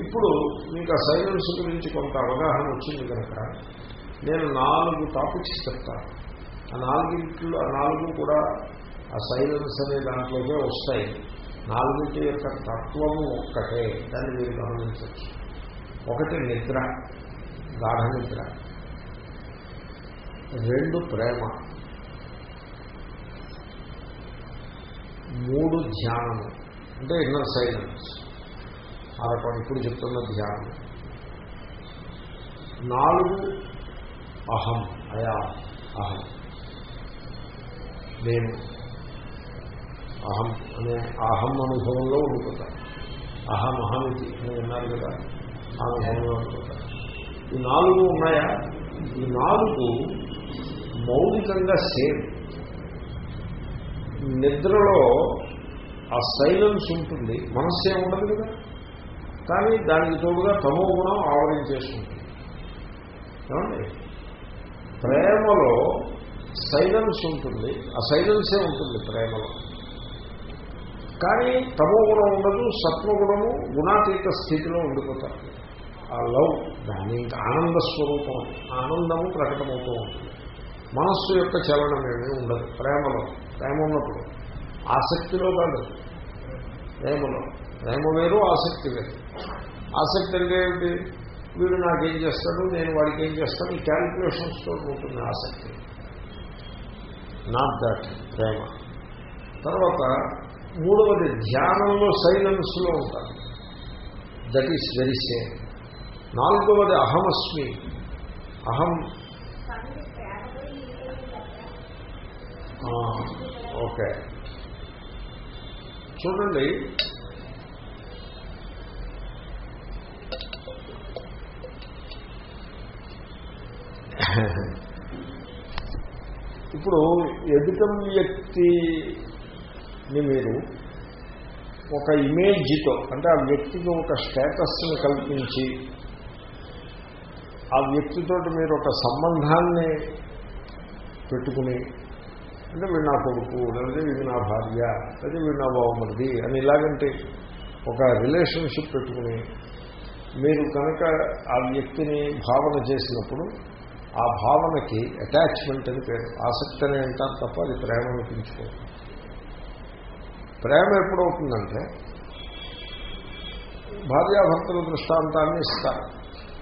ఇప్పుడు మీకు ఆ సైలెన్స్ గురించి కొంత అవగాహన వచ్చింది కనుక నేను నాలుగు టాపిక్స్ చెప్తాను ఆ నాలుగింట్లో ఆ నాలుగు కూడా ఆ సైలెన్స్ అనే దాంట్లోనే వస్తాయి. నాలుగింటి యొక్క తత్వము ఒక్కటే దాన్ని మీరు గమనించవచ్చు. ఒకటి నిద్ర గాఢ నిద్ర. రెండు ప్రేమ. మూడు ధ్యానము. అంటే ఇన్నర్ సైలెన్స్ అరకొండ ఇప్పుడు చెప్తున్న ధ్యానం. నాలుగు అహం అయా అహం. నేను అహం అనే అహం అనుభవంలో ఉండిపోతాను అహం అహమితి అని విన్నారు కదా ఆ అనుభవంలో ఉండిపోతాను ఈ నాలుగు ఉన్నాయా? ఈ నాలుగు మౌలికంగా సేమ్. నిద్రలో ఆ సైలెన్స్ ఉంటుంది మనస్సు ఏముండదు కదా? కానీ దానికి తోడుగా తమో గుణం ఆవరించేస్తుంది. ఏమండి? ప్రేమలో సైలెన్స్ ఉంటుంది. ఆ సైలెన్సే ఉంటుంది ప్రేమలో. కానీ తమో గుణం ఉండదు సత్వగుణము గుణాతీత స్థితిలో ఉండిపోతారు. ఆ లవ్ దాని ఆనంద స్వరూపం ఆనందము ప్రకటమవుతూ ఉంటుంది. మనస్సు యొక్క చలనం ఏమీ ఉండదు ప్రేమలో. ప్రేమ ఉన్నప్పుడు ఆసక్తిలో కాదు. ప్రేమలో. ప్రేమ వేరు ఆసక్తి వేరు. ఆసక్తి అంటే ఏమిటి? వీడు నాకేం చేస్తాడు నేను వాడికి ఏం చేస్తాను ఈ క్యాల్కులేషన్స్తో ఉంటుంది ఆసక్తి. నాట్ దట్ ప్రేమ. తర్వాత మూడవది ధ్యానంలో సైలెన్స్లో ఉంటారు. దట్ ఈస్ వెరీ సేమ్ నాలుగవది అహమస్మి. అహం. ఓకే. చూడండి ఇప్పుడు ఎదుట వ్యక్తిని మీరు ఒక ఇమేజ్తో అంటే ఆ వ్యక్తికి ఒక స్టేటస్ని కల్పించి ఆ వ్యక్తితో మీరు ఒక సంబంధాన్ని పెట్టుకుని అంటే వీడు నా కొడుకు లేదా వీడు నా భార్య లేదా వీడు నా బావమరిది అని ఇలాగంటే ఒక రిలేషన్షిప్ పెట్టుకుని మీరు కనుక ఆ వ్యక్తిని భావన చేసినప్పుడు ఆ భావనకి అటాచ్మెంట్ అని పేరు. ఆసక్తి అని అంటారు తప్ప అది ప్రేమ అనిపించుకోదు ప్రేమ ఎప్పుడవుతుందంటే భార్యాభర్తల దృష్టాంతాన్ని ఇస్తారు.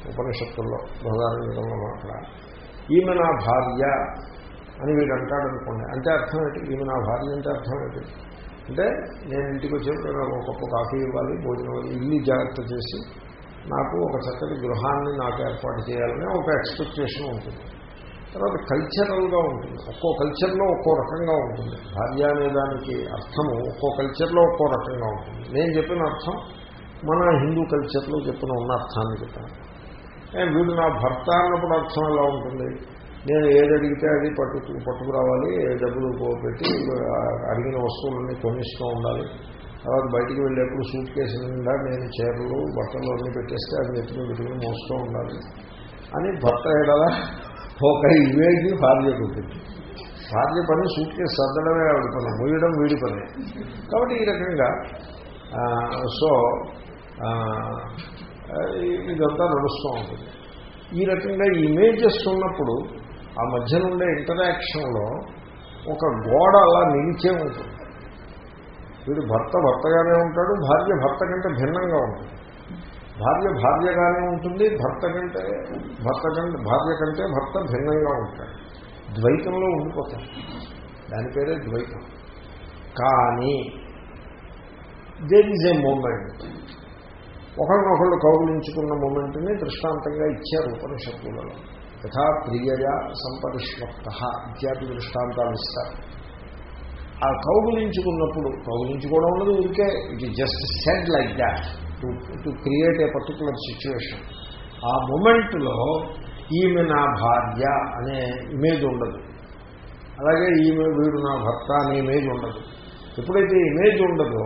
ఉపనిషత్తుల్లో బృహదారంగంలో మాట్లాడ. ఈమె నా భార్య అని వీడు అంటాడనుకోండి అంటే అర్థం ఏంటి? ఈమె నా భార్య అంటే అర్థం ఏంటి? అంటే నేను ఇంటికి వచ్చేప్పుడు ఒక కప్పు కాఫీ ఇవ్వాలి భోజనం ఇవ్వాలి ఇల్లు జాగ్రత్త చేసి నాకు ఒక చక్కటి గృహాన్ని నాకు ఏర్పాటు చేయాలని ఒక ఎక్స్పెక్టేషన్ ఉంటుంది. తర్వాత కల్చరల్గా ఉంటుంది. ఒక్కో కల్చర్లో ఒక్కో రకంగా ఉంటుంది. భార్య అనే దానికి అర్థము ఒక్కో కల్చర్లో ఒక్కో రకంగా ఉంటుంది. నేను చెప్పిన అర్థం మన హిందూ కల్చర్లో చెప్పిన ఉన్న అర్థాన్ని చెప్పాను. వీడు నా భర్త అన్నప్పుడు అర్థం ఎలా ఉంటుంది? నేను ఏది అడిగితే అది పట్టు పట్టుకురావాలి డబ్బులు పెట్టి అడిగిన వస్తువులన్నీ కొనిస్తూ ఉండాలి. తర్వాత బయటికి వెళ్ళేప్పుడు సూట్ కేసు నిండా నేను చీరలు బట్టలు అన్నీ పెట్టేస్తే అది నెత్తిని పెట్టుకుని మోస్తూ ఉండాలి. అని భర్త ఏడలా ఒక ఇమేజ్ భార్య ఉంటుంది భార్య పని సూట్ కేసు సర్దడమే ఆవిడ పని మూయడం వీడి పని. కాబట్టి ఈ రకంగా సో ఇదంతా నడుస్తూ ఉంటుంది. ఈ రకంగా ఇమేజెస్ ఉన్నప్పుడు ఆ మధ్య నుండే ఇంటరాక్షన్లో ఒక గోడ అలా నిలిచే ఉంటుంది. వీడు భర్త భర్తగానే ఉంటాడు భార్య భర్త కంటే భిన్నంగా ఉంటుంది. భార్య భార్యగానే ఉంటుంది భర్త కంటే భర్త కంటే భార్య కంటే భర్త భిన్నంగా ఉంటాడు. ద్వైతంలో ఉండిపోతాడు. దాని పేరే ద్వైతం. కానీ దేర్ ఈజ్ ఏ మూమెంట్ ఒకరినొకళ్ళు కౌగులించుకున్న మూమెంట్ని దృష్టాంతంగా ఇచ్చారు ఉపనిషత్తులలో. యథా ప్రియయ సంపరిష్వక్త ఇత్యాది దృష్టాంతాలు ఇస్తారు. ఆ కౌగులించుకున్నప్పుడు కౌగులించుకోవడం ఉన్నది ఊరికే it is just said like that to to create a particular situation ఆ మూమెంట్లో ఈమె నా భార్య అనే ఇమేజ్ ఉండదు. అలాగే ఈమె వీడు నా భర్త అనే ఇమేజ్ ఉండదు. ఎప్పుడైతే ఇమేజ్ ఉండదో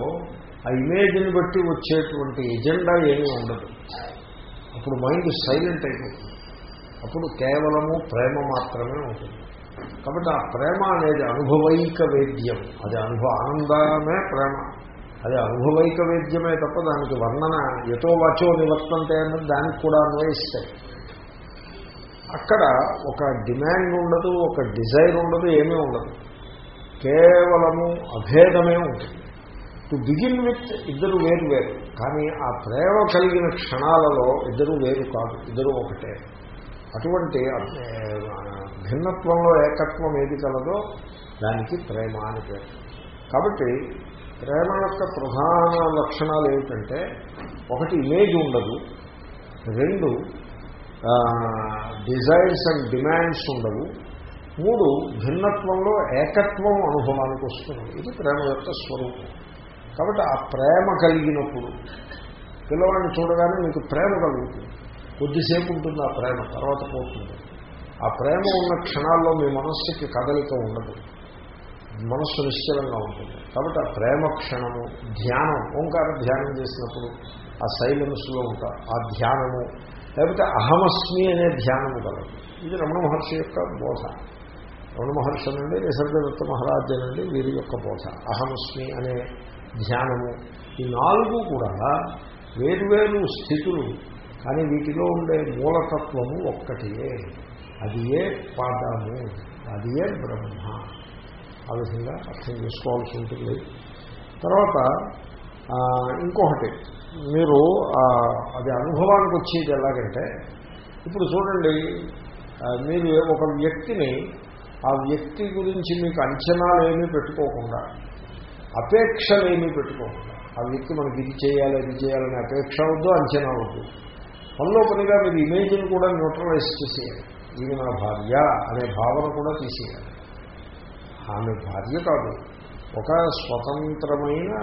ఆ ఇమేజ్ని బట్టి వచ్చేటువంటి ఎజెండా ఏమీ ఉండదు. అప్పుడు మైండ్ సైలెంట్ అయిపోతుంది. అప్పుడు కేవలము ప్రేమ మాత్రమే ఉంటుంది. కాబట్టి ఆ ప్రేమ అనేది అనుభవైక వేద్యం అది అనుభవ ఆనందమే ప్రేమ. అది అనుభవైక వేద్యమే తప్ప దానికి వర్ణన ఎతో వాచో నివర్తంతే అన్నది దానికి కూడా అన్వయిస్తాయి అక్కడ ఒక డిమాండ్ ఉండదు ఒక డిజైర్ ఉండదు ఏమీ ఉండదు. కేవలము అభేదమే ఉంటుంది. టు బిగిన్ విత్ ఇద్దరు వేరు వేరు. కానీ ఆ ప్రేమ కలిగిన క్షణాలలో ఇద్దరు వేరు కాదు ఇద్దరు ఒకటే. అటువంటి భిన్నత్వంలో ఏకత్వం ఏది కలదో దానికి ప్రేమ అని పేరు. కాబట్టి ప్రేమ యొక్క ప్రధాన లక్షణాలు ఏమిటంటే ఒకటి ఇమేజ్ ఉండదు రెండు డిజైర్స్ అండ్ డిమాండ్స్ ఉండవు మూడు భిన్నత్వంలో ఏకత్వం అనుభవానికి వస్తుంది. ఇది ప్రేమ యొక్క స్వరూపం. కాబట్టి ఆ ప్రేమ కలిగినప్పుడు పిల్లవాడిని చూడగానే మీకు ప్రేమ కలుగుతుంది. కొద్దిసేపు ఉంటుంది ఆ ప్రేమ తర్వాత పోతుంది. ఆ ప్రేమ ఉన్న క్షణాల్లో మీ మనస్సుకి కదలిక ఉండదు. మనస్సు నిశ్చలంగా ఉంటుంది. కాబట్టి ఆ ప్రేమ క్షణము ధ్యానం ఓంకార ధ్యానం చేసినప్పుడు ఆ సైలెన్స్లో ఉంటా ఆ ధ్యానము. లేకపోతే అహమస్మి అనే ధ్యానము కలదు ఇది రమణ మహర్షి యొక్క బోధ. రమణ మహర్షి నుండి నిసర్గదత్త మహారాజు నుండి వీరి యొక్క బోధ. అహమస్మి అనే ధ్యానము. ఈ నాలుగు కూడా వేరువేరు స్థితులు కానీ వీటిలో ఉండే మూలతత్వము ఒక్కటియే. అది ఏ పాదము అది ఏ బ్రహ్మ. ఆ విధంగా అర్థం చేసుకోవాల్సి ఉంటుంది. తర్వాత ఇంకొకటి. మీరు అది అనుభవానికి వచ్చేది ఎలాగంటే ఇప్పుడు చూడండి మీరు ఒక వ్యక్తిని ఆ వ్యక్తి గురించి మీకు అంచనాలేమీ పెట్టుకోకుండా అపేక్షలేమీ పెట్టుకోకుండా ఆ వ్యక్తి మనకి ఇది చేయాలి ఇది చేయాలనే అపేక్ష వద్దు అంచనా వద్దు. పనిలో పనిగా మీరు ఇమేజ్ని కూడా న్యూట్రలైజ్ చేసేయాలి. ఇది నా భార్య అనే భావన కూడా తీసేయాలి. ఆమె భార్య కాదు ఒక స్వతంత్రమైన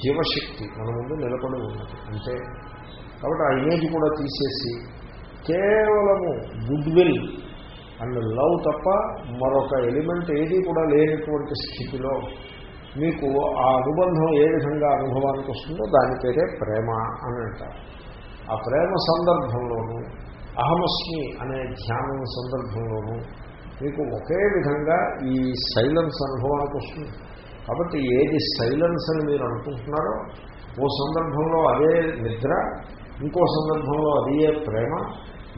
జీవశక్తి మన ముందు నిలబడి ఉన్నది అంటే కాబట్టి ఆ ఇమేజ్ కూడా తీసేసి కేవలము గుడ్ విల్ అండ్ లవ్ తప్ప మరొక ఎలిమెంట్ ఏది కూడా లేనటువంటి స్థితిలో మీకు ఆ అనుబంధం ఏ విధంగా అనుభవానికి వస్తుందో దాని పేరే ప్రేమ అని అంటారు. ఆ ప్రేమ సందర్భంలోనూ అహమస్మి అనే ధ్యానం సందర్భంలోనూ మీకు ఒకే విధంగా ఈ సైలెన్స్ అనుభవానికి వస్తుంది. కాబట్టి ఏది సైలెన్స్ అని మీరు అనుకుంటున్నారో ఓ సందర్భంలో అదే నిద్ర ఇంకో సందర్భంలో అదే ప్రేమ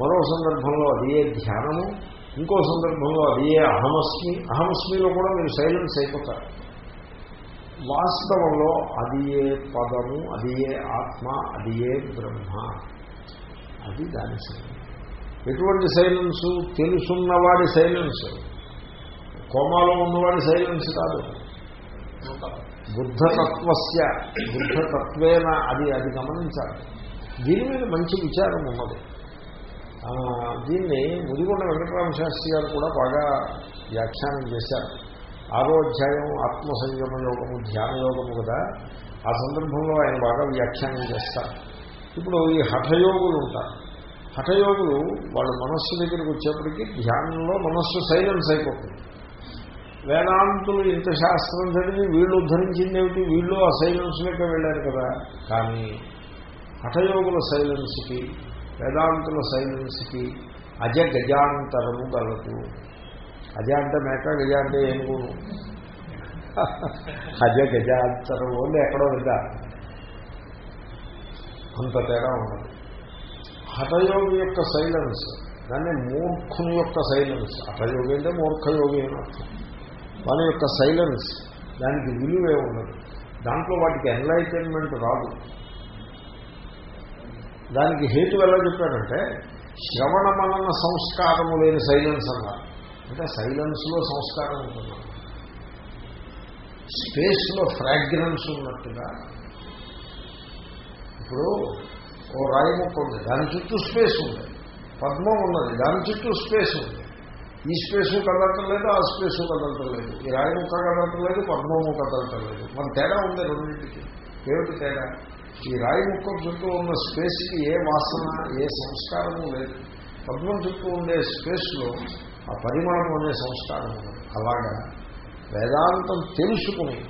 మరో సందర్భంలో అదే ధ్యానము ఇంకో సందర్భంలో అదే అహమస్మి. అహమస్మిలో కూడా మీరు సైలెన్స్ అయిపోతారు. వాస్తవంలో అది ఏ పదము అది ఏ ఆత్మ అది ఏ బ్రహ్మ అది దాని సంగతి. ఎటువంటి సైలెన్సు తెలుసున్నవాడి సైలెన్స్. కోమాలో ఉన్నవాడి సైలెన్స్ కాదు. బుద్ధతత్వస్య బుద్ధతత్వేన అది అది గమనించాలి. దీని మీద మంచి విచారం ఉన్నది. దీన్ని ముదిగొండ వెంకటరామ శాస్త్రి గారు కూడా బాగా వ్యాఖ్యానం చేశారు. ఆరోధ్యాయం ఆత్మ సంయమ యోగము ధ్యాన యోగము కదా. ఆ సందర్భంలో ఆయన బాగా వ్యాఖ్యానం చేస్తారు. ఇప్పుడు ఈ హఠయోగులు ఉంటారు. హఠయోగులు వాళ్ళ మనస్సు దగ్గరికి వచ్చేప్పటికీ ధ్యానంలో మనస్సు సైలెన్స్ అయిపోతుంది. వేదాంతులు ఇంత శాస్త్రం చదివి వీళ్ళు ఉద్ధరించింది ఏమిటి? వీళ్ళు ఆ సైలెన్స్లోకి వెళ్ళారు కదా. కానీ హఠయోగుల సైలెన్స్కి వేదాంతుల సైలెన్స్కి అజ గజాంతరము కలదు. అజ అంటే మేక గజ అంటే ఏనుగును అజ గజాంతరం అంటే ఎక్కడో విధ అంత తేడా ఉండదు. హఠయోగి యొక్క సైలెన్స్ దాన్ని మూర్ఖుని యొక్క సైలెన్స్ హఠయోగి అంటే మూర్ఖయోగి అని అర్థం. వాళ్ళ యొక్క సైలెన్స్ దానికి విలువే ఉండదు. దాంట్లో వాటికి ఎన్లైటైన్మెంట్ రాదు. దానికి హేతు ఎలా చెప్పాడంటే శ్రవణ మనన సంస్కారము లేని సైలెన్స్ అన్నారు. అంటే సైలెన్స్లో సంస్కారం ఉంటున్నాను స్పేస్లో ఫ్రాగ్రెన్స్ ఉన్నట్టుగా. ఇప్పుడు ఓ రాయి ముక్క ఉంది. దాని చుట్టూ స్పేస్ ఉంది. పద్మం ఉన్నది. దాని చుట్టూ స్పేస్ ఉంది. ఈ స్పేసు కదలటం లేదు ఆ స్పేసు కదలటం లేదు. ఈ రాయి ముక్క కదలటం లేదు పద్మము కదలటం లేదు. మన తేడా ఉంది రెండింటికి. ఏమిటి తేడా? ఈ రాయి ముక్క చుట్టూ ఉన్న స్పేస్కి ఏ వాసన ఏ సంస్కారము లేదు. పద్మం చుట్టూ ఉండే స్పేస్లో ఆ పరిమాణం అనే సంస్కారం ఉన్నది అలాగా వేదాంతం తెలుసుకుని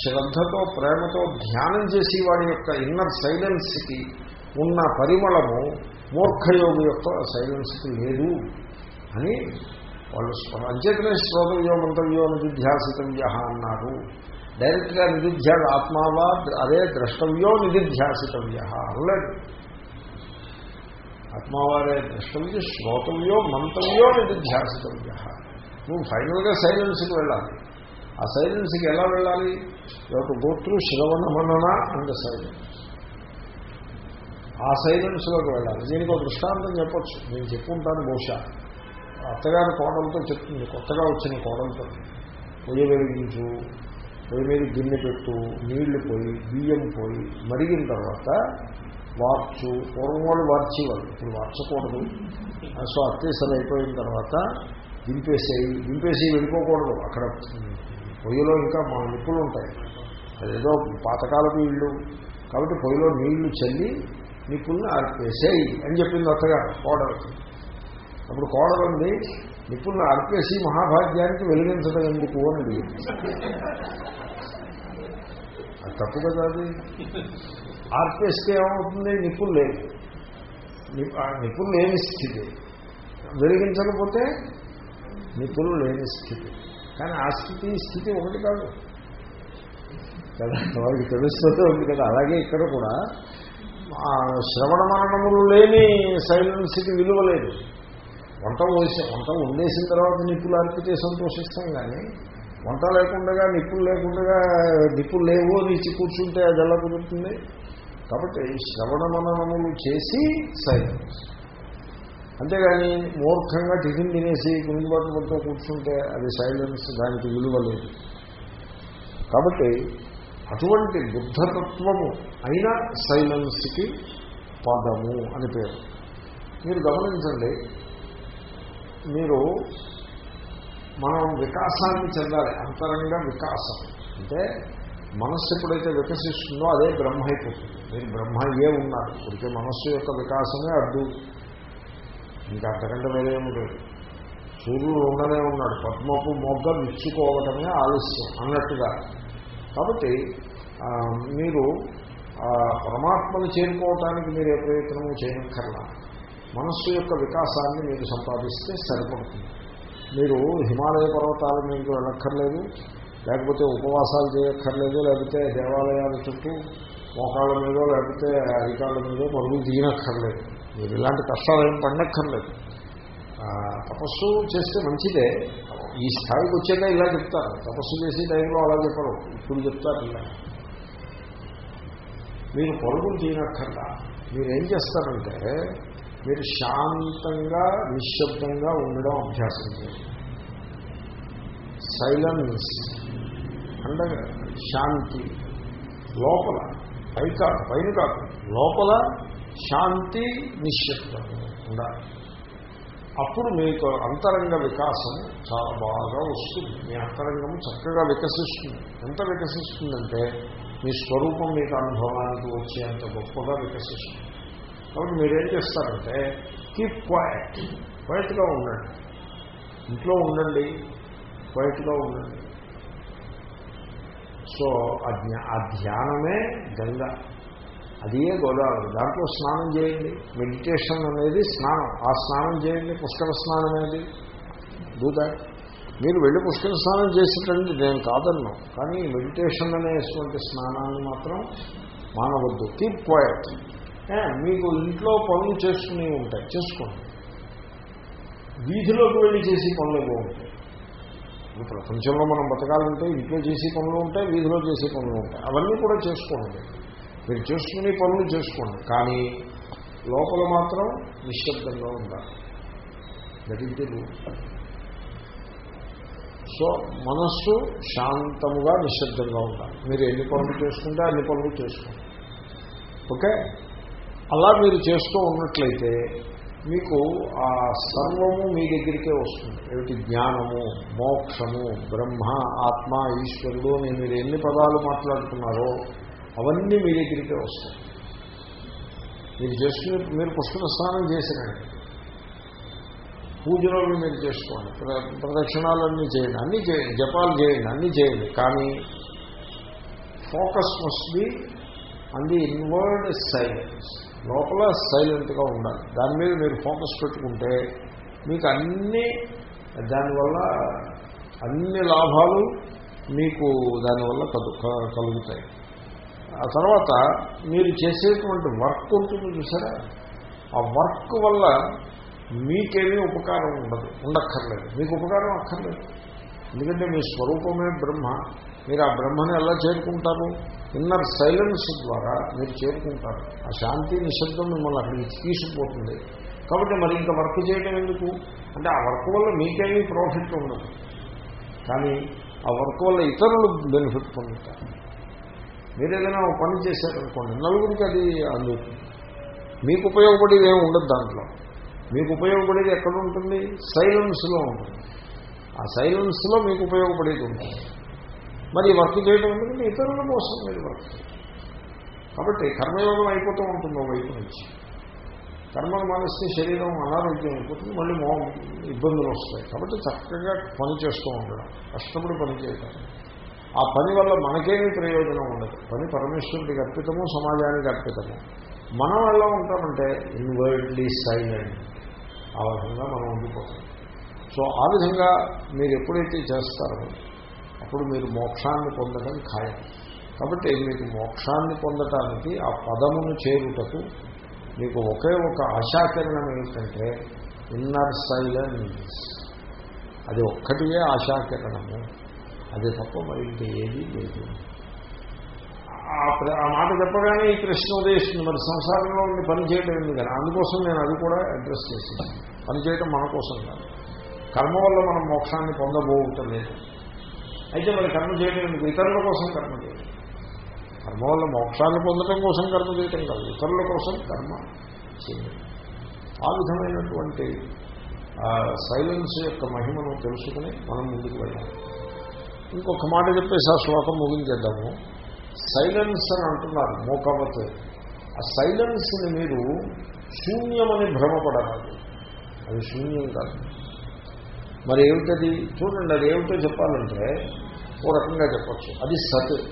శ్రద్ధతో ప్రేమతో ధ్యానం చేసి వాడి యొక్క ఇన్నర్ సైలెన్స్కి ఉన్న పరిమళము మూర్ఖయోగి యొక్క సైలెన్స్కి లేదు అని వాళ్ళు అంచేతనే శ్రోతవ్యో మంతవ్యో నిధిధ్యాసితవ్య అన్నారు. డైరెక్ట్గా నిధిధ్యా ఆత్మావా అదే ద్రష్టవ్యో నిధిధ్యాసితవ్య అనలేదు. ఆత్మావారే ద్రష్టవ్య శ్రోతవ్యో మంతవ్యో నిధిధ్యాసితవ్య. నువ్వు ఫైనల్గా సైలెన్స్కి వెళ్ళాలి. ఆ సైలెన్స్కి ఎలా వెళ్ళాలి? ఒక గోత్రు శ్రవణ మనన అండ్ సైలెన్స్. ఆ సైలెన్స్లోకి వెళ్ళాలి. దీనికి ఒక దృష్టాంతం చెప్పొచ్చు. నేను చెప్పుకుంటాను బహుశా. అత్తగారి కోడలతో చెప్తుంది. కొత్తగా వచ్చిన కోడలతో. పొయ్యి వెలిగించు పొయ్యి మీద గిన్నె పెట్టు నీళ్ళు పోయి బియ్యం పోయి మరిగిన తర్వాత వార్చు. పూర్వం వాళ్ళు వార్చేవాళ్ళు. ఇప్పుడు వార్చకూడదు. సో అత్యసలు అయిపోయిన తర్వాత దింపేసేయి. దింపేసి వెళ్ళిపోకూడదు. అక్కడ పొయ్యిలో ఇంకా మా నిప్పులు ఉంటాయి. అదేదో పాతకాలపు ఇళ్ళు. కాబట్టి పొయ్యిలో నీళ్ళు చల్లి నిప్పుల్ని ఆర్పేసేయి అని చెప్పింది అత్తగా కోడలకి అప్పుడు కోడలు ఉంది నిప్పుల్ని ఆర్పేసి మహాభాగ్యానికి వెలిగించడం ఎందుకు? అని. అది తప్పు కదా అది. ఆర్పేస్తే ఏమవుతుంది? నిపుణులు లేవు. నిపుణులు లేని స్థితి. వెలిగించకపోతే నిపుణులు లేని స్థితి. కానీ ఆ స్థితి స్థితి ఒకటి కాదు. కదా వాడికి తెలుస్తూనే ఉంది కదా. అలాగే ఇక్కడ కూడా శ్రవణ మరణములు లేని సైలెన్స్కి విలువ లేదు. వంట వేసి వంట వండేసిన తర్వాత నిప్పులు అర్పితే సంతోషిస్తాం కానీ వంట లేకుండా నిప్పులు లేకుండా నిప్పులు లేవు నీచి కూర్చుంటే అది ఎలా కుదురుతుంది. కాబట్టి శ్రవణ మననములు చేసి సైలెన్స్ అంతేగాని మూర్ఖంగా టిఫిన్ తినేసి కుటుంబాలతో కూర్చుంటే అది సైలెన్స్ దానికి విలువ లేదు. కాబట్టి అటువంటి బుద్ధతత్వము అయినా సైలెన్స్కి పదము అని పేరు. మీరు గమనించండి మీరు మనం వికాసాన్ని చెందాలి అంతరంగా వికాసం. అంటే మనస్సు ఎప్పుడైతే వికసిస్తుందో అదే బ్రహ్మ అయిపోతుంది. మీరు బ్రహ్మ అయ్యే ఉన్నారు. ఇప్పటికే మనస్సు యొక్క వికాసమే అడ్డు. ఇంకా అంతకంటే వేరేమి లేదు. సూర్యుడు ఉండనే ఉన్నాడు. పద్మపు మొగ్గ విచ్చుకోవడమే ఆలస్యం అన్నట్టుగా. కాబట్టి మీరు పరమాత్మను చేరుకోవటానికి మీరు ఏ ప్రయత్నము చేయనక్కర్లా మనస్సు యొక్క వికాసాన్ని మీరు సంపాదిస్తే సరిపడుతుంది. మీరు హిమాలయ పర్వతాల మీకు వెళ్ళక్కర్లేదు లేకపోతే ఉపవాసాలు చేయక్కర్లేదు లేకపోతే దేవాలయాల చుట్టూ మోకాళ్ళ మీదో లేకపోతే అధికారుల మీద పరుగులు తీయనక్కర్లేదు. మీరు ఇలాంటి కష్టాలు ఏం పడనక్కర్లేదు. తపస్సు చేస్తే మంచిదే. ఈ స్థాయికి వచ్చాక ఇలా చెప్తారు. తపస్సు చేసే టైంలో అలా చెప్పరు. ఇప్పుడు చెప్తారు ఇలా. మీరు పొరుగులు తీయనక్కర్లా మీరు ఏం చేస్తారంటే మీరు శాంతంగా నిశ్శబ్దంగా ఉండడం అభ్యాసం చేయండి. సైలెన్స్ అంటే శాంతి. లోపల పై పైన కాదు. లోపల శాంతి నిశ్శబ్దం ఉండాలి. అప్పుడు మీకు అంతరంగ వికాసం చాలా బాగా వస్తుంది. మీ అంతరంగం చక్కగా వికసిస్తుంది. ఎంత వికసిస్తుందంటే మీ స్వరూపం మీకు అనుభవానికి వచ్చేంత గొప్పగా వికసిస్తుంది. కాబట్టి మీరేం చేస్తారంటే కీప్ క్వైట్ క్వైట్గా ఉండండి. ఇంట్లో ఉండండి. క్వైట్గా ఉండండి. సో ఆ ధ్యానమే గంగ. అదే గోదావరి? దాంట్లో స్నానం చేయండి. మెడిటేషన్ అనేది స్నానం. ఆ స్నానం చేయండి. పుష్కర స్నానం అనేది. దూదా మీరు వెళ్ళి పుష్కర స్నానం చేసేటండి నేను కాదన్నాం. కానీ మెడిటేషన్ అనేటువంటి స్నానాన్ని మాత్రం మానవద్దు కీప్ క్వయట్ మీకు ఇంట్లో పనులు చేసుకుని ఉంటాయి చేసుకోండి. వీధిలోకి వెళ్ళి చేసి పనులు ఏవో ఉంటాయి. ఇప్పుడు ప్రపంచంలో మనం బతకాలంటే ఇంట్లో చేసే పనులు ఉంటాయి వీధిలో చేసే పనులు ఉంటాయి. అవన్నీ కూడా చేసుకోండి. మీరు చేసుకునే పనులు చేసుకోండి. కానీ లోపల మాత్రం నిశ్శబ్దంగా ఉండాలి. That is the rule so మనస్సు శాంతముగా నిశ్శబ్దంగా ఉండాలి. మీరు ఎన్ని పనులు చేసుకుంటే అన్ని పనులు చేసుకోండి ఓకే? అలా మీరు చేస్తూ ఉన్నట్లయితే మీకు ఆ సర్వము మీ దగ్గరికే వస్తుంది. ఏమిటి? జ్ఞానము మోక్షము బ్రహ్మ ఆత్మ ఈశ్వరుడు అని మీరు ఎన్ని పదాలు మాట్లాడుతున్నారో అవన్నీ మీ దగ్గరికే వస్తాయి. మీరు చేస్తున్న మీరు పుష్కర స్నానం చేసినండి పూజలో మీరు చేసుకోండి. ప్రదక్షిణాలన్నీ చేయండి అన్నీ చేయండి జపాలు చేయండి అన్నీ చేయండి. కానీ focus must be on the inward silence. లోపల సైలెంట్గా ఉండాలి. దాని మీద మీరు ఫోకస్ పెట్టుకుంటే మీకు అన్ని దానివల్ల అన్ని లాభాలు మీకు దానివల్ల కలు క- కలుగుతాయి. ఆ తర్వాత మీరు చేసేటువంటి వర్క్ ఉంటుంది చూసారా? ఆ వర్క్ వల్ల మీకేమీ ఉపకారం ఉండదు ఉండక్కర్లేదు. మీకు ఉపకారం అక్కర్లేదు. ఎందుకంటే మీ స్వరూపమే బ్రహ్మ. మీరు ఆ బ్రహ్మను ఎలా చేరుకుంటారు? ఇన్నర్ సైలెన్స్ ద్వారా మీరు చేరుకుంటారు. ఆ శాంతి నిశ్శబ్దం మిమ్మల్ని అక్కడికి తీసుకుపోతుంది. కాబట్టి మరి ఇంకా వర్క్ చేయడం ఎందుకు? అంటే ఆ వర్క్ వల్ల మీకేమీ ప్రాఫిట్ ఉండదు. కానీ ఆ వర్క్ వల్ల ఇతరులు బెనిఫిట్ పొందుతారు. మీరు ఏదైనా పని చేశారనుకోండి నలుగురికి అది అందుతుంది. మీకు ఉపయోగపడేది ఏమి ఉండదు దాంట్లో. మీకు ఉపయోగపడేది ఎక్కడ ఉంటుంది? సైలెన్స్లో ఉంటుంది. ఆ సైలెన్స్లో మీకు ఉపయోగపడేది ఉంటుంది. మరి వర్క్ చేయడం ఎందుకంటే ఇతరుల కోసం మీరు వర్క్. కాబట్టి కర్మయోగం అయిపోతూ ఉంటుంది ఒక వైపు నుంచి. కర్మను మానేస్తే శరీరం అనారోగ్యం అయిపోతుంది మళ్ళీ మో ఇబ్బందులు వస్తాయి. కాబట్టి చక్కగా పని చేస్తూ ఉండడం కష్టపడి పని చేయడం ఆ పని వల్ల మనకేమీ ప్రయోజనం ఉండదు. పని పరమేశ్వరుడికి అర్పితము సమాజానికి అర్పితము. మనం ఎలా ఉంటామంటే ఇన్వర్డ్లీ సైలెంట్ ఆ విధంగా మనం ఉండిపోతాం. సో ఆ విధంగా మీరు ఎప్పుడైతే చేస్తారో అప్పుడు మీరు మోక్షాన్ని పొందడం ఖాయం. కాబట్టి మీకు మోక్షాన్ని పొందటానికి ఆ పదమును చేరుటకు మీకు ఒకే ఒక ఆశాకిరణం ఏమిటంటే ఇన్నర్ సైలెన్స్ అది ఒక్కటియే ఆశాకిరణము. అది తప్ప మరి ఏది లేదు. ఆ మాట చెప్పగానే ఈ ప్రశ్న ఉదయిస్తుంది. మరి సంసారంలో ఉండి పని చేయడం ఉంది కానీ అందుకోసం నేను అది కూడా అడ్రస్ చేశాను. పని చేయడం మన కోసం కాదు. కర్మ వల్ల మనం మోక్షాన్ని పొందబోతలేదు అయితే మరి కర్మ చేయడం ఎందుకు? ఇతరుల కోసం కర్మ చేయడం కర్మ వల్ల మోక్షాన్ని పొందడం కోసం కర్మ చేయటం కాదు. ఇతరుల కోసం కర్మ చేయడం ఆ విధమైనటువంటి సైలెన్స్ యొక్క మహిమను తెలుసుకుని మనం ముందుకు వెళ్ళాలి. ఇంకొక మాట చెప్పేసి ఆ శ్లోకం ముగించేద్దాము. సైలెన్స్ అని అంటున్నారు మోకవత్. ఆ సైలెన్స్ని మీరు శూన్యమని భ్రమపడరాదు. అది శూన్యం కాదు. మరి ఏమిటది? చూడండి అది ఏమిటో చెప్పాలంటే ఓ రకంగా చెప్పచ్చు. అది సత్.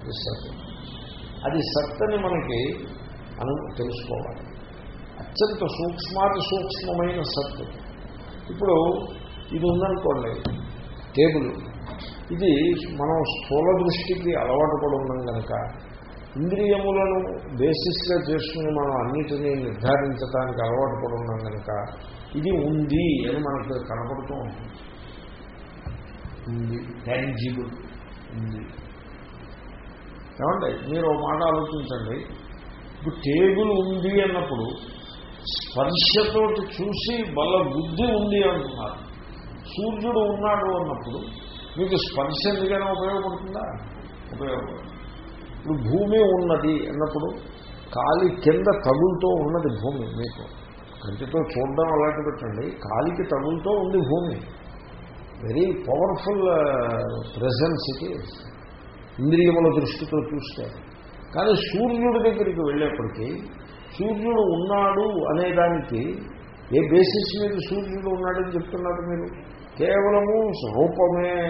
అది సత్. అది సత్ అని మనకి మనం తెలుసుకోవాలి. అత్యంత సూక్ష్మాతి సూక్ష్మమైన సత్ ఇప్పుడు ఇది ఉందనుకోండి టేబుల్. ఇది మనం స్థూల దృష్టికి అలవాటు పడి ఉన్నాం కనుక ఇంద్రియములను బేసిస్గా చేసుకుని మనం అన్నిటినీ నిర్ధారించడానికి అలవాటు పడి ఉన్నాం కనుక ఇది ఉంది అని మనకు కనపడుతూ ఉంటుంది. ఉంది. ట్యాంజిబుల్ ఉంది. ఏమండి మీరు ఒక మాట ఆలోచించండి. ఇప్పుడు టేబుల్ ఉంది అన్నప్పుడు స్పర్శతోటి చూసి బల బుద్ధి ఉంది అంటున్నారు. సూర్యుడు ఉన్నాడు అన్నప్పుడు మీకు స్పర్శ ఎందుకైనా ఉపయోగపడుతుందా? ఉపయోగపడుతుంది. ఇప్పుడు భూమి ఉన్నది అన్నప్పుడు కాలి కింద తగులుతో ఉన్నది భూమి మీకు. కంటితో చూడడం అలాంటి పెట్టండి. కాలికి తగులుతో ఉంది భూమి. వెరీ పవర్ఫుల్ ప్రెజెన్స్ ఇది ఇంద్రియముల దృష్టితో చూస్తే. కానీ సూర్యుడి దగ్గరికి వెళ్ళేప్పటికీ సూర్యుడు ఉన్నాడు అనేదానికి ఏ బేసిస్ మీద సూర్యుడు ఉన్నాడని చెప్తున్నారు మీరు? కేవలము రూపమే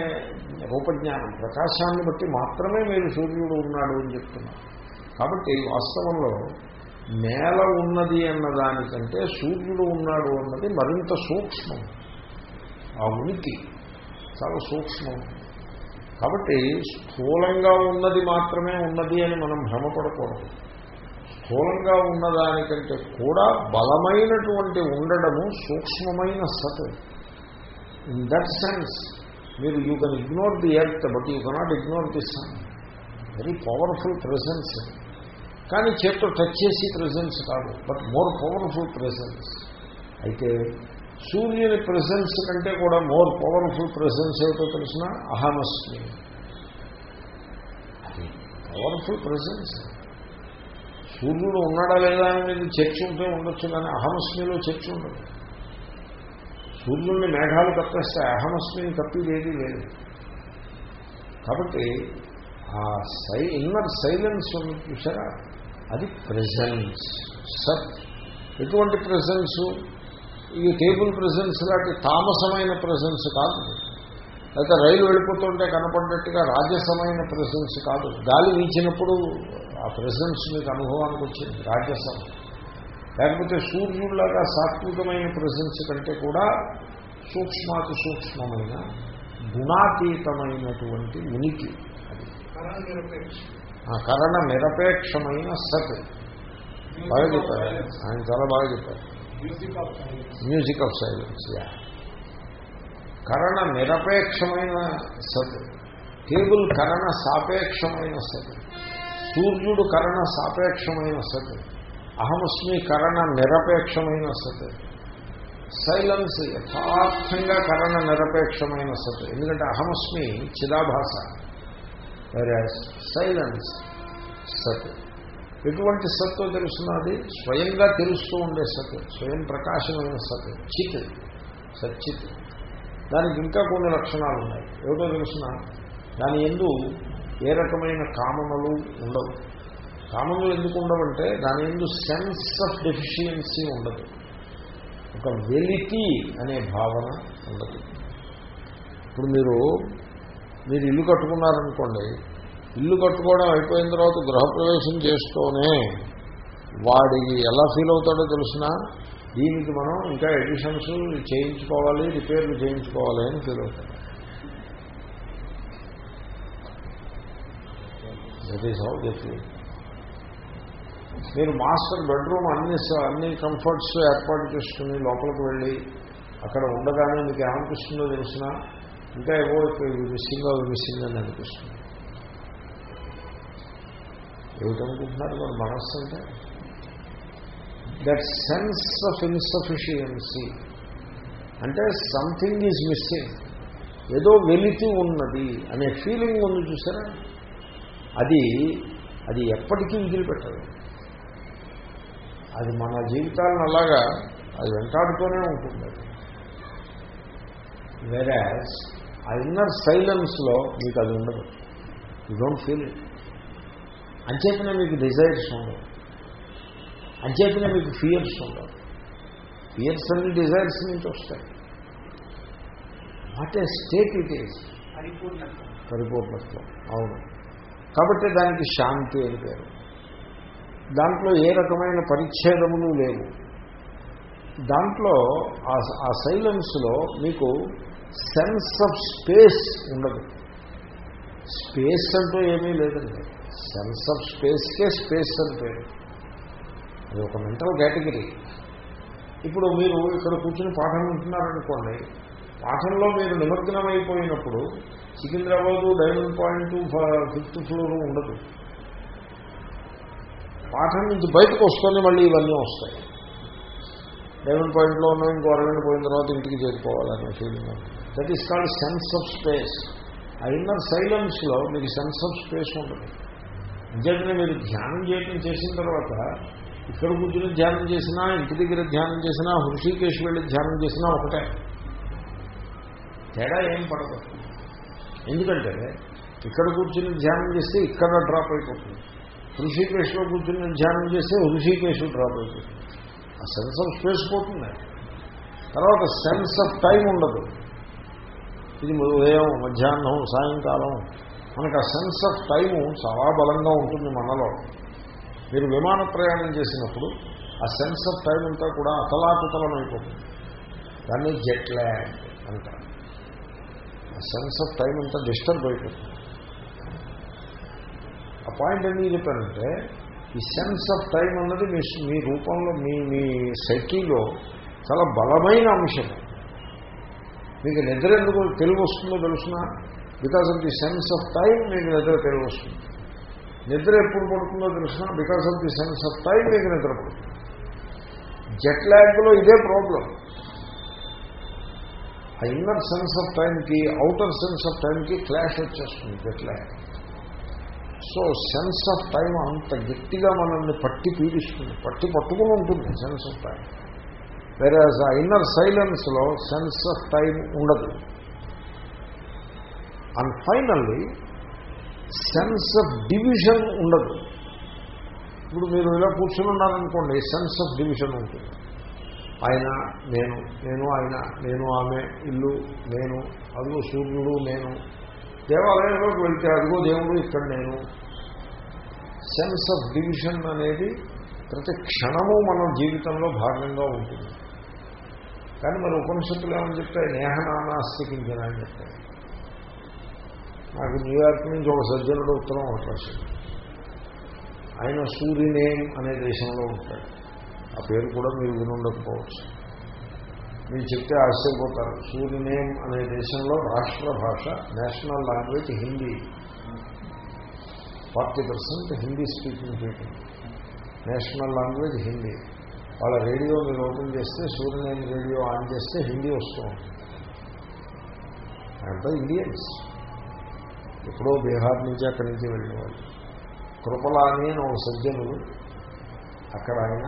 రూపజ్ఞానం ప్రకాశాన్ని బట్టి మాత్రమే మీరు సూర్యుడు ఉన్నాడు అని చెప్తున్నారు. కాబట్టి వాస్తవంలో నేల ఉన్నది అన్నదానికంటే సూర్యుడు ఉన్నాడు అన్నది మరింత సూక్ష్మం. ఆ ఉనికి చాలా సూక్ష్మం. కాబట్టి స్థూలంగా ఉన్నది మాత్రమే ఉన్నది అని మనం భ్రమపడకూడదు. స్థూలంగా ఉన్నదానికంటే కూడా బలమైనటువంటి ఉండడము సూక్ష్మమైన సత్ ఇన్ దట్ సెన్స్ మీరు you can ignore the earth but you cannot ignore the sun very powerful presence కానీ చేత్తో టచ్ చేసి ప్రెసెన్స్ కాదు బట్ మోర్ పవర్ఫుల్ ప్రెసెన్స్ అయితే సూర్యుని ప్రెసెన్స్ కంటే కూడా మోర్ పవర్ఫుల్ ప్రెసెన్స్ ఏమిటో తెలిసిన? అహమస్మి. అది పవర్ఫుల్ ప్రెసెన్స్ సూర్యుడు ఉన్నాడా లేదా అనేది చర్చ ఉంటే ఉండొచ్చు కానీ అహమస్మిలో చర్చ ఉండదు సూర్యుడిని మేఘాలు కప్పేస్తే అహమస్మిని కప్పేది లేదు. కాబట్టి ఆ సై ఇన్నర్ సైలెన్స్ ఉంది చూసారా అది ప్రజెన్స్. సత్ ఎటువంటి ప్రెజెన్స్? ఈ టేబుల్ ప్రెజెన్స్ లాంటి తామసమైన ప్రెజెన్స్ కాదు. లేకపోతే రైలు వెళ్ళిపోతుంటే కనపడినట్టుగా రాజసమైన ప్రెజెన్స్ కాదు. గాలి వీచినప్పుడు ఆ ప్రజెన్స్ మీకు అనుభవానికి వచ్చింది రాజసం. లేకపోతే సూర్యుడిలాగా సాత్వికమైన ప్రెజెన్స్ కంటే కూడా సూక్ష్మాతి సూక్ష్మమైన గుణాతీతమైనటువంటి ఉనికి అది. ఆ కరణ నిరపేక్షమైన సత్. బాగా చెప్పారు. ఆయన చాలా బాగా చెప్పారు. మ్యూజిక్ ఆఫ్ సైలెన్స్ యా కరణ నిరపేక్షమైన సత్. టేబుల్ కరణ సాపేక్షమైన సత్. సూర్యుడు కరణ సాపేక్షమైన సత్. అహమస్మి కరణ నిరపేక్షమైన సత్. సైలెన్స్ యథార్థంగా కరణ నిరపేక్షమైన సత్. ఎందుకంటే అహమస్మి చిదాభాష సైలెన్స్ సత్. ఎటువంటి సత్తు తెలుస్తున్నది స్వయంగా తెలుస్తూ ఉండే సత్. స్వయం ప్రకాశమైన సత్. చిత్. సచ్చిత్. దానికి ఇంకా కొన్ని లక్షణాలు ఉన్నాయి. ఏమిటో తెలుసిన దాని ఎందు ఏ రకమైన కామనలు ఉండవు. కామనలు ఎందుకు ఉండవంటే దాని ఎందు సెన్స్ ఆఫ్ డెఫిషియన్సీ ఉండదు. ఒక వెలితి అనే భావన ఉండదు. ఇప్పుడు మీరు మీరు ఇల్లు కట్టుకున్నారనుకోండి ఇల్లు కట్టుకోవడం అయిపోయిన తర్వాత గృహప్రవేశం చేస్తూనే వాడికి ఎలా ఫీల్ అవుతాడో తెలిసిన దీనికి మనం ఇంకా ఎడిషన్స్ చేయించుకోవాలి రిపేర్లు చేయించుకోవాలి అని ఫీల్ అవుతాడు దట్ ఈస్ హౌ దట్ మీరు మాస్టర్ బెడ్రూమ్ అన్ని అన్ని కంఫర్ట్స్ ఏర్పాటు చేసుకుని లోపలికి వెళ్ళి అక్కడ ఉండగానే మీకు ఏమనిపిస్తుందో తెలిసిన ఇంకా ఏవో మిస్సింగ్ అవి మిస్సింగ్ అని అనిపిస్తుంది. ఏమిటనుకుంటున్నారు మన మనస్సు అంటే దట్ సెన్స్ ఆఫ్ ఇన్సఫిషియన్సీ అంటే సంథింగ్ ఈజ్ మిస్సింగ్ ఏదో వెలితి ఉన్నది అనే ఫీలింగ్ ఉంది చూసారా? అది అది ఎప్పటికీ వదిలిపెట్టదు. అది మన జీవితాలను అలాగా అది వెంటాడుతూనే ఉంటుంది. అది వేరే ఆ ఇన్నర్ సైలెన్స్లో మీకు అది ఉండదు. యూ డోంట్ ఫీల్ ఇట్ అంచేతనే మీకు డిజైర్స్ ఉండవు. అంచేతనే మీకు ఫియర్స్ ఉండవు. ఫియర్స్ అన్ని డిజైర్స్ నుంచి వస్తాయి. What a state it is పరిపూర్ణత్వం. అవును. కాబట్టి దానికి శాంతి అని పేరు. దాంట్లో ఏ రకమైన పరిచ్ఛేదములు లేవు దాంట్లో ఆ సైలెన్స్లో మీకు సెన్స్ ఆఫ్ స్పేస్ ఉండదు. స్పేస్ అంటూ ఏమీ లేదండి. సెన్స్ ఆఫ్ స్పేస్కే స్పేస్ అని పేరు అది ఒక మెంటల్ కేటగిరీ ఇప్పుడు మీరు ఇక్కడ కూర్చుని పాఠం వింటున్నారనుకోండి పాఠంలో మీరు నిమగ్నమైపోయినప్పుడు Secunderabad diamond point fifth floor ఉండదు. పాఠం నుంచి బయటకు వస్తూనే మళ్ళీ ఇవన్నీ వస్తాయి. డైమండ్ పాయింట్లో ఉన్న ఇంకో అరగంట పోయిన తర్వాత ఇంటికి చేరుకోవాలనే feeling that is called sense of space ఆ ఇన్నర్ సైలెన్స్లో మీకు సెన్స్ ఆఫ్ స్పేస్ ఉంటుంది. నిజంగానే మీరు ధ్యానం చేయటం చేసిన తర్వాత ఇక్కడ కూర్చుని ధ్యానం చేసినా ఇంటి దగ్గర ధ్యానం చేసినా హృషికేశ్ వెళ్ళి ధ్యానం చేసినా ఒకటే. తేడా ఏం పడదు. ఎందుకంటే ఇక్కడ కూర్చుని ధ్యానం చేస్తే ఇక్కడ డ్రాప్ అయిపోతుంది. హృషికేశ్లో కూర్చుని ధ్యానం చేస్తే హృషికేశ్ డ్రాప్ అయిపోతుంది ఆ సెన్స్ ఆఫ్ స్పేస్ పోతుంది. తర్వాత సెన్స్ ఆఫ్ టైం ఉండదు. ఇది ఉదయం మధ్యాహ్నం సాయంకాలం. మనకు ఆ సెన్స్ ఆఫ్ టైము చాలా బలంగా ఉంటుంది మనలో. మీరు విమాన ప్రయాణం చేసినప్పుడు ఆ సెన్స్ ఆఫ్ టైం అంతా కూడా అతలాకుతలం అయిపోతుంది దాన్ని జెట్ ల్యాండ్ అంటారు. ఆ సెన్స్ ఆఫ్ టైం అంతా డిస్టర్బ్ అయిపోతుంది. ఆ పాయింట్ ఎందుకు చెప్పానంటే ఈ సెన్స్ ఆఫ్ టైం అన్నది మీ మీ రూపంలో మీ మీ సైకిల్లో చాలా బలమైన అంశం. మీకు నిద్ర ఎందుకు తెలివి వస్తుందో తెలుసిన? Because of the sense of time మీకు నిద్ర తెలివి వస్తుంది. నిద్ర ఎప్పుడు పడుతుందో తెలిసిన? Because of the sense of time మీకు నిద్ర పడుతుంది. జెట్ ల్యాగ్లో ఇదే ప్రాబ్లం ఆ ఇన్నర్ సెన్స్ ఆఫ్ టైంకి అవుటర్ సెన్స్ ఆఫ్ టైంకి క్లాష్ వచ్చేస్తుంది jet lag so sense of time అంత గట్టిగా మనల్ని పట్టి పీడిస్తుంది పట్టి పట్టుకుని ఉంటుంది సెన్స్ ఆఫ్ టైం వేరే ఆ ఇన్నర్ సైలెన్స్లో సెన్స్ ఆఫ్ టైం ఉండదు. And finally sense of division ఉండదు. ఇప్పుడు మీరు ఇలా కూర్చుని ఉన్నారనుకోండి సెన్స్ ఆఫ్ డివిజన్ ఉంటుంది. ఆయన నేను నేను ఆయన నేను ఆమె ఇల్లు నేను అల్లు సూర్యుడు నేను దేవాలయంలోకి వెళ్తే అదిగో దేవుడు ఇక్కడ నేను. సెన్స్ ఆఫ్ డివిజన్ అనేది ప్రతి క్షణము మన జీవితంలో భాగంగా ఉంటుంది. కానీ మరి ఉపనిషత్తులు ఏమని చెప్తాయి? నేహనానాస్తికించిన అని చెప్తాయి. నాకు న్యూయార్క్ నుంచి ఒక సజ్జనుడు ఉత్తరం ఒకటి ఆయన సూరినేమ్ అనే దేశంలో ఉంటాడు. ఆ పేరు కూడా మీరు వినుండకపోవచ్చు. మీరు చెప్తే ఆశ్చర్యపోతారు. సూరినేమ్ అనే దేశంలో రాష్ట్ర భాష national language Hindi. Forty percent Hindi speaking people national language Hindi. వాళ్ళ రేడియో మీరు ఓపెన్ చేస్తే సూర్యనేని రేడియో ఆన్ చేస్తే హిందీ వస్తూ ఉంటుంది. అంతా ఇండియన్స్. ఎప్పుడో బీహార్ నుంచి అక్కడి నుంచి వెళ్ళిన వాళ్ళు కృపలాని అని ఒక సజ్జనుడు అక్కడ ఆయన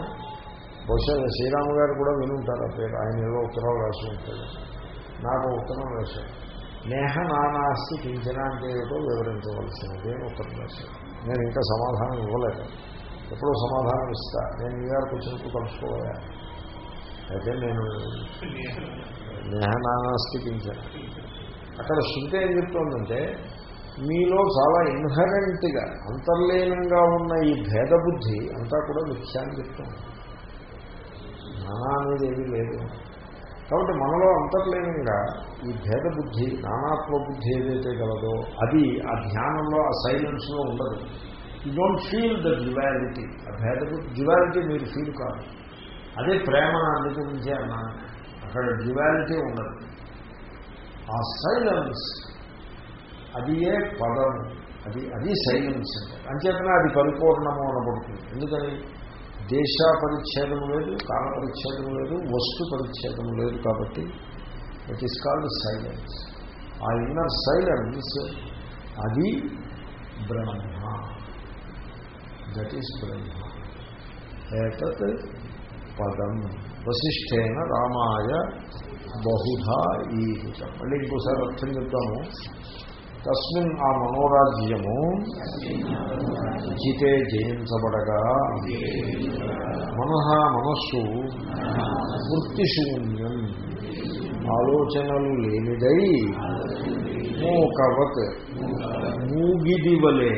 బహుశా శ్రీరామ గారు కూడా వినుంటారు ఆ పేరు. ఆయన ఏదో ఉత్తరం రాసి ఉంటాడు. నాకు ఉత్తరం రాశాడు. నేహ నానాస్తి కించన అంటే ఏదో వివరించవలసినది అని ఉత్తరం రాశాడు. నేను ఇంకా సమాధానం ఇవ్వలేదు. ఎప్పుడో సమాధానం ఇస్తా. నేను న్యూయార్క్ వచ్చినప్పుడు కలుసుకోవాలా. అయితే నేను నేహ నానాస్తి కించన. అక్కడ శృతి ఏం చెప్తోందంటే మీలో చాలా ఇన్హరెంట్గా అంతర్లీనంగా ఉన్న ఈ భేదబుద్ధి అంతా కూడా మిథ్యాన్ని చెప్తుంది. నానా అనేది ఏమీ లేదు. కాబట్టి మనలో అంతర్లీనంగా ఈ భేద బుద్ధి నానాత్మ బుద్ధి ఏదైతే గలదో అది ఆ ధ్యానంలో ఆ సైలెన్స్లో ఉండదు. You don't feel the duality ఆ భేద డ్యువాలిటీ మీరు ఫీల్ కాదు. అదే ప్రేమ అందుకు అందుకరించే అన్నాను అక్కడ డ్యువాలిటీ ఉండదు. ఆ సైలెన్స్ అది ఏ పదం అది అది సైలెన్స్ అంటే అంచేతనే అది పరిపూర్ణము అనబడుతుంది. ఎందుకని? దేశ పరిచ్ఛేదం లేదు కాల పరిచ్ఛేదం లేదు వస్తు పరిచ్ఛేదం లేదు కాబట్టి ఇట్ ఈస్ కాల్డ్ సైలెన్స్ ఆ ఇన్నర్ సైలెన్స్ అది బ్రహ్మ. దట్ ఈస్ బ్రహ్మ. ఏతత్ పదం. వశిష్ఠేన రామాయ బహుధా ఈహితం మళ్ళీ ఇంకోసారి అర్థం చెప్తాము. తస్మిన్ ఆ మనోరాజ్యము జితే జయించబడగా. మనహ మనస్సు వృత్తిశూన్యం. ఆలోచనలు లేనిదై మూకవత్ మూగిదివలే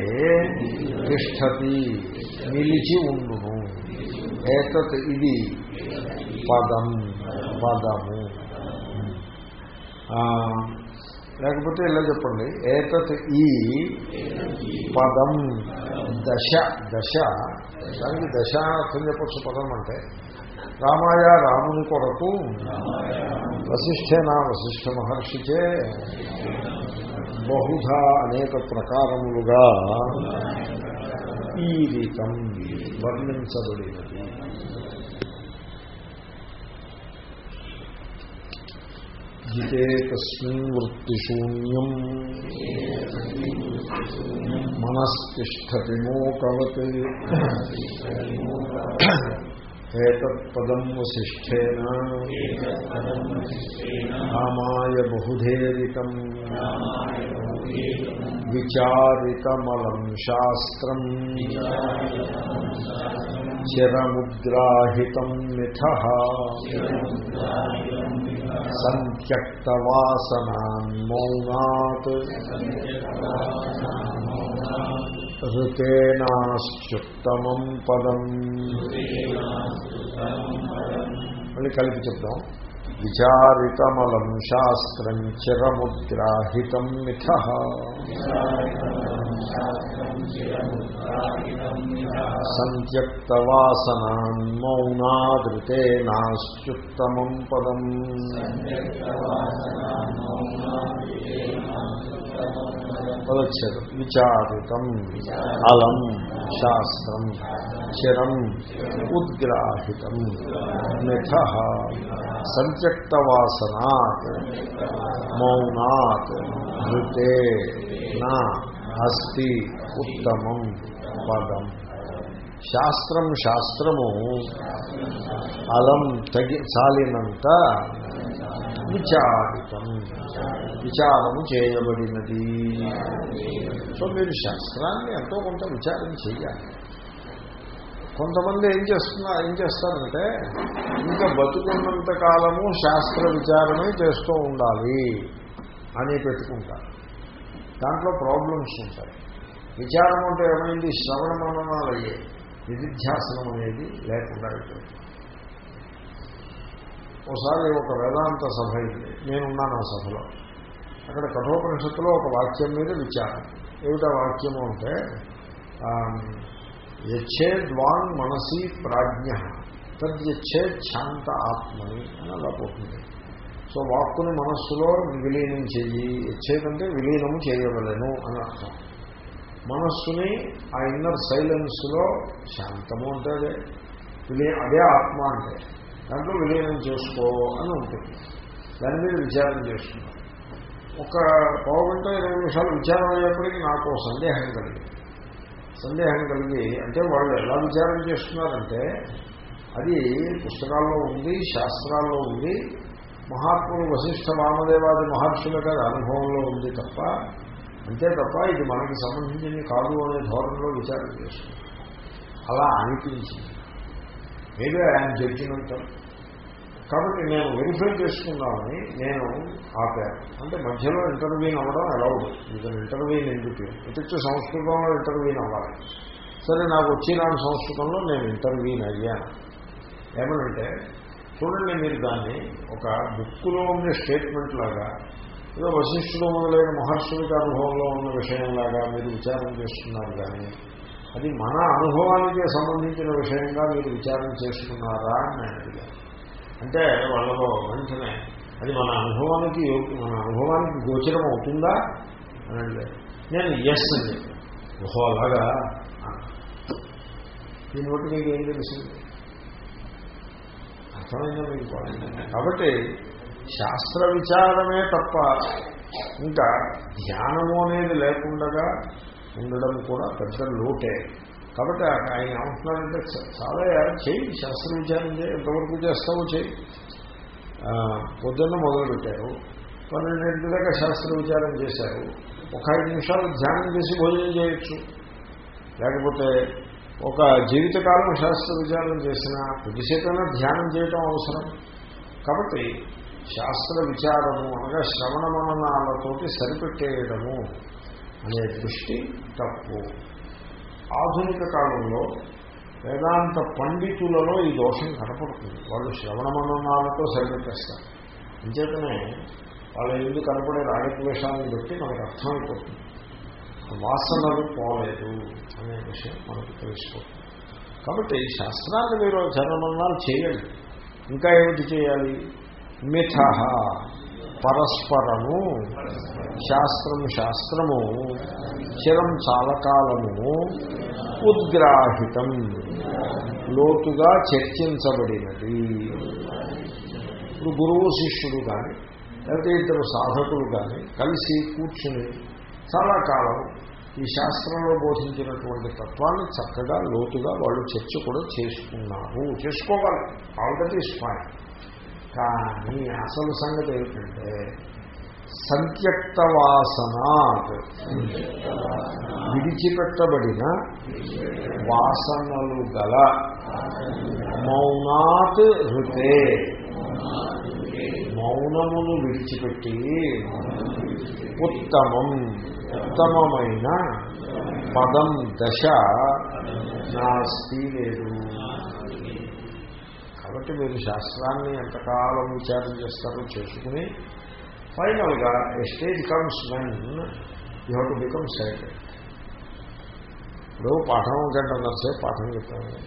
తిష్టతి నిలిచి ఉండును. ఏతత్ ఇది పదం పదము. లేకపోతే ఇలా చెప్పండి. ఏతత్ ఈ పదం దశ. దశ. దానికి దశ అర్థం చెప్పచ్చు పదం అంటే. రామాయ రాముని కొరకు వశిష్ఠేనా వశిష్ఠ మహర్షిచే బహుధా అనేక ప్రకారములుగా ఈ రీతం జితే తస్మిన్ వృత్తిశూన్యం మనస్తిష్టతి మోకవత్ ఏతత్పదం వశిష్ఠేన రామాయ బహుధేరితం విచారితమలం శాస్త్రం చిరముద్రాహితం మిథ సంత్యక్తవాసనాన్మౌనాత్ ఋతేనాశ్చుత్తమం పదం. మళ్ళీ కలిపి చెప్తాం విచారితమలం శాస్త్రం చిరముద్రాహితం మిథ. సంత్యక్తవాసనాన్మౌనాదృతే నాశ్చుత్తమం పదం. పదచ్ఛేదం విచారితం. అలం. శాస్త్రం. చిరం. ఉద్గ్రాహితం. మిథ. సంత్యక్తవాసనాత్. మౌనాత్. ధృతే. నా. అస్తి. ఉత్తమం. పదం. శాస్త్రం శాస్త్రము. అలం తగి చాలినంత విచారితం. విచారము చేయబడినది. సో మీరు శాస్త్రాన్ని ఎంతో కొంత విచారం చేయాలి కొంతమంది ఏం చేస్తున్నా ఏం చేస్తారంటే ఇంకా బతుకున్నంత కాలము శాస్త్ర విచారమే చేస్తూ ఉండాలి అని పెట్టుకుంటారు. దాంట్లో ప్రాబ్లమ్స్ ఉంటాయి. విచారం అంటే ఏమైంది? శ్రవణ మననాలు అయ్యాయి నిధిధ్యాసనం అనేది లేకుండా అయిపోయింది. ఒకసారి ఒక వేదాంత సభ అయింది నేనున్నాను ఆ సభలో. అక్కడ కఠోపనిషత్తులో ఒక వాక్యం మీద విచారం. ఏమిటా వాక్యము అంటే యచ్చేద్వాన్ మనసి ప్రాజ్ఞ తద్యచ్చే శాంత ఆత్మని అని అలా పోతుంది. సో వాక్కుని మనస్సులో విలీనం చెయ్యి యచ్చేదంటే విలీనము చేయవలను అని అర్థం. మనస్సుని ఆ ఇన్నర్ సైలెన్స్లో శాంతము అంటే అదే విలీ అదే ఆత్మ అంటే దాంట్లో విలీనం చేసుకో అని ఉంటుంది. దాని మీద విచారం చేస్తున్నారు ఒక పావుగంట ఇరవై నిమిషాలు విచారం అయ్యేప్పటికీ నాకు సందేహం కలిగింది సందేహం కలిగి అంటే వాళ్ళు ఎలా విచారం చేస్తున్నారంటే అది పుస్తకాల్లో ఉంది శాస్త్రాల్లో ఉంది మహాత్ములు వశిష్ఠ వామదేవాది మహర్షుల గారి అనుభవంలో ఉంది తప్ప అంతే తప్ప ఇది మనకి సంబంధించింది కాదు అనే ధోరణిలో విచారం చేస్తుంది అలా అనిపించింది. మేబీ ఆయన జడ్జిమెంట్ కాబట్టి నేను వెరిఫై చేసుకుందామని నేను ఆపాను. అంటే మధ్యలో ఇంటర్వ్యూన్ అవ్వడం అలౌడ్ ఇతను ఇంటర్వ్యూని ఎందుకు ఇటు సంస్కృతంలో ఇంటర్వ్యూని అవ్వాలి. సరే నాకు వచ్చిన సంస్కృతంలో నేను ఇంటర్వ్యూన్ అయ్యాను. ఏమనంటే చూడండి మీరు దాన్ని ఒక బుక్లో ఉండే స్టేట్మెంట్ లాగా ఏదో వశిష్ఠులు మొదలైన మహర్షులకి అనుభవంలో ఉన్న విషయంలాగా మీరు విచారం చేస్తున్నారు కానీ అది మన అనుభవానికి సంబంధించిన విషయంగా మీరు విచారం చేస్తున్నారా అని నేను అడిగాను అంటే వాళ్ళలో వెంటనే అది మన అనుభవానికి మన అనుభవానికి గోచరం అవుతుందా అని అంటే నేను ఎస్ అని చెప్పాను. ఓహో అలాగా? దీన్ని బట్టి మీకు ఏం తెలిసింది అర్థమైందా మీకు కాబట్టి శాస్త్ర విచారమే తప్ప ఇంకా ధ్యానము అనేది లేకుండా ఉండడం కూడా పెద్ద లోటే. కాబట్టి ఆయన ఏమంటున్నాడంటే చాలా చేయి శాస్త్ర విచారం చేయి ఎంతవరకు చేస్తావో చేయి పొద్దున్న మొదలుపెట్టారు. పన్నెండింటి దాకా శాస్త్ర విచారం చేశారు. ఒక ఐదు నిమిషాలు ధ్యానం చేసి భోజనం చేయొచ్చు. లేకపోతే ఒక జీవితకాలం శాస్త్ర విచారం చేసిన కొద్దిసేపైనా ధ్యానం చేయటం అవసరం. కాబట్టి శాస్త్ర విచారము అనగా శ్రవణ మననాలతోటి సరిపెట్టేయడము అనే దృష్టి తప్పు. ఆధునిక కాలంలో వేదాంత పండితులలో ఈ దోషం కనపడుతుంది. వాళ్ళు శ్రవణ మననాలతో సరిపెట్టేస్తారు అంచేతనే వాళ్ళ ఎందుకు కనపడే రాగద్వేషాలను బట్టి మనకు అర్థమైపోతుంది. వాసనలు పోలేదు అనే విషయం మనకు తెలిసిపోతుంది. కాబట్టి శాస్త్రాన్ని మీరు చరణమన్నాలు చేయండి. ఇంకా ఏమిటి చేయాలి? మిథ పరస్పరము శాస్త్రము శాస్త్రము చిరం చాలకాలము ఉద్గ్రాహితం లోతుగా చర్చించబడినది. ఇప్పుడు గురువు శిష్యుడు కానీ లేకపోతే ఇద్దరు సాధకులు కానీ కలిసి కూర్చుని చాలా కాలం ఈ శాస్త్రంలో బోధించినటువంటి తత్వాన్ని చక్కగా లోతుగా వాళ్ళు చర్చ కూడా చేసుకున్నారు. చేసుకోవాలి. ఆల్రెడీ స్పాయిల్ కానీ అసలు సంగతి ఏమిటంటే సంత్యక్త వాసనాత్ విడిచిపెట్టబడిన వాసనలు గల మౌనాత్ హృతే. మౌనమును విడిచిపెట్టి ఉత్తమం ఉత్తమమైన పదం దశ నాస్తి లేదు. కాబట్టి మీరు శాస్త్రాన్ని ఎంతకాలం విచారం చేస్తారో చేసుకుని ఫైనల్గా a stage comes when you have to become silent ఇప్పుడు పాఠం గంటన్నరసేపు పాఠం చెప్తాను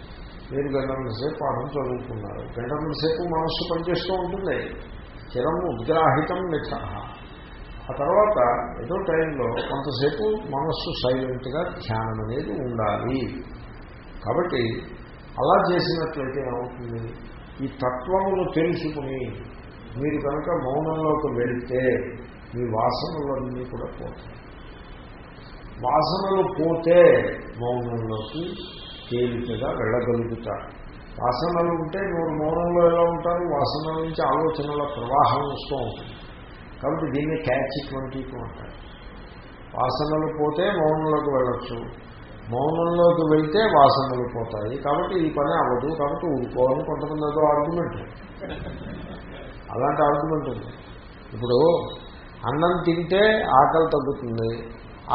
మీరు గంటన్నరసేపు పాఠం చదువుకున్నారు. గంటన్నరసేపు మనస్సు పనిచేస్తూ ఉంటుంది. చిరం ఉద్గ్రాహితం మిథ ఆ తర్వాత ఏదో టైంలో కొంతసేపు మనస్సు సైలెంట్గా ధ్యానం అనేది ఉండాలి. కాబట్టి అలా చేసినట్లయితే ఏమవుతుంది? ఈ తత్వమును తెలుసుకుని మీరు కనుక మౌనంలోకి వెళ్తే మీ వాసనలన్నీ కూడా పోతాయి. వాసనలు పోతే మౌనంలోకి తేలికగా వెళ్ళగలుగుతారు. వాసనలు ఉంటే మీరు మౌనంలో ఎలా ఉంటారు? వాసనల నుంచి ఆలోచనల ప్రవాహం వస్తూ ఉంటుంది. కాబట్టి దీన్ని క్యాచ్ ట్వంటీ టూ అంటారు. వాసనలు పోతే మౌనంలోకి వెళ్ళచ్చు. మౌనంలోకి వెళ్తే వాసనలు పోతాయి. కాబట్టి ఈ పని అవ్వదు. కాబట్టి ఊరుకోవాలని కొంతమంది ఏదో ఆర్గ్యుమెంట్ అలాంటి ఆర్గ్యుమెంట్ ఉంది. ఇప్పుడు అన్నం తింటే ఆకలి తగ్గుతుంది.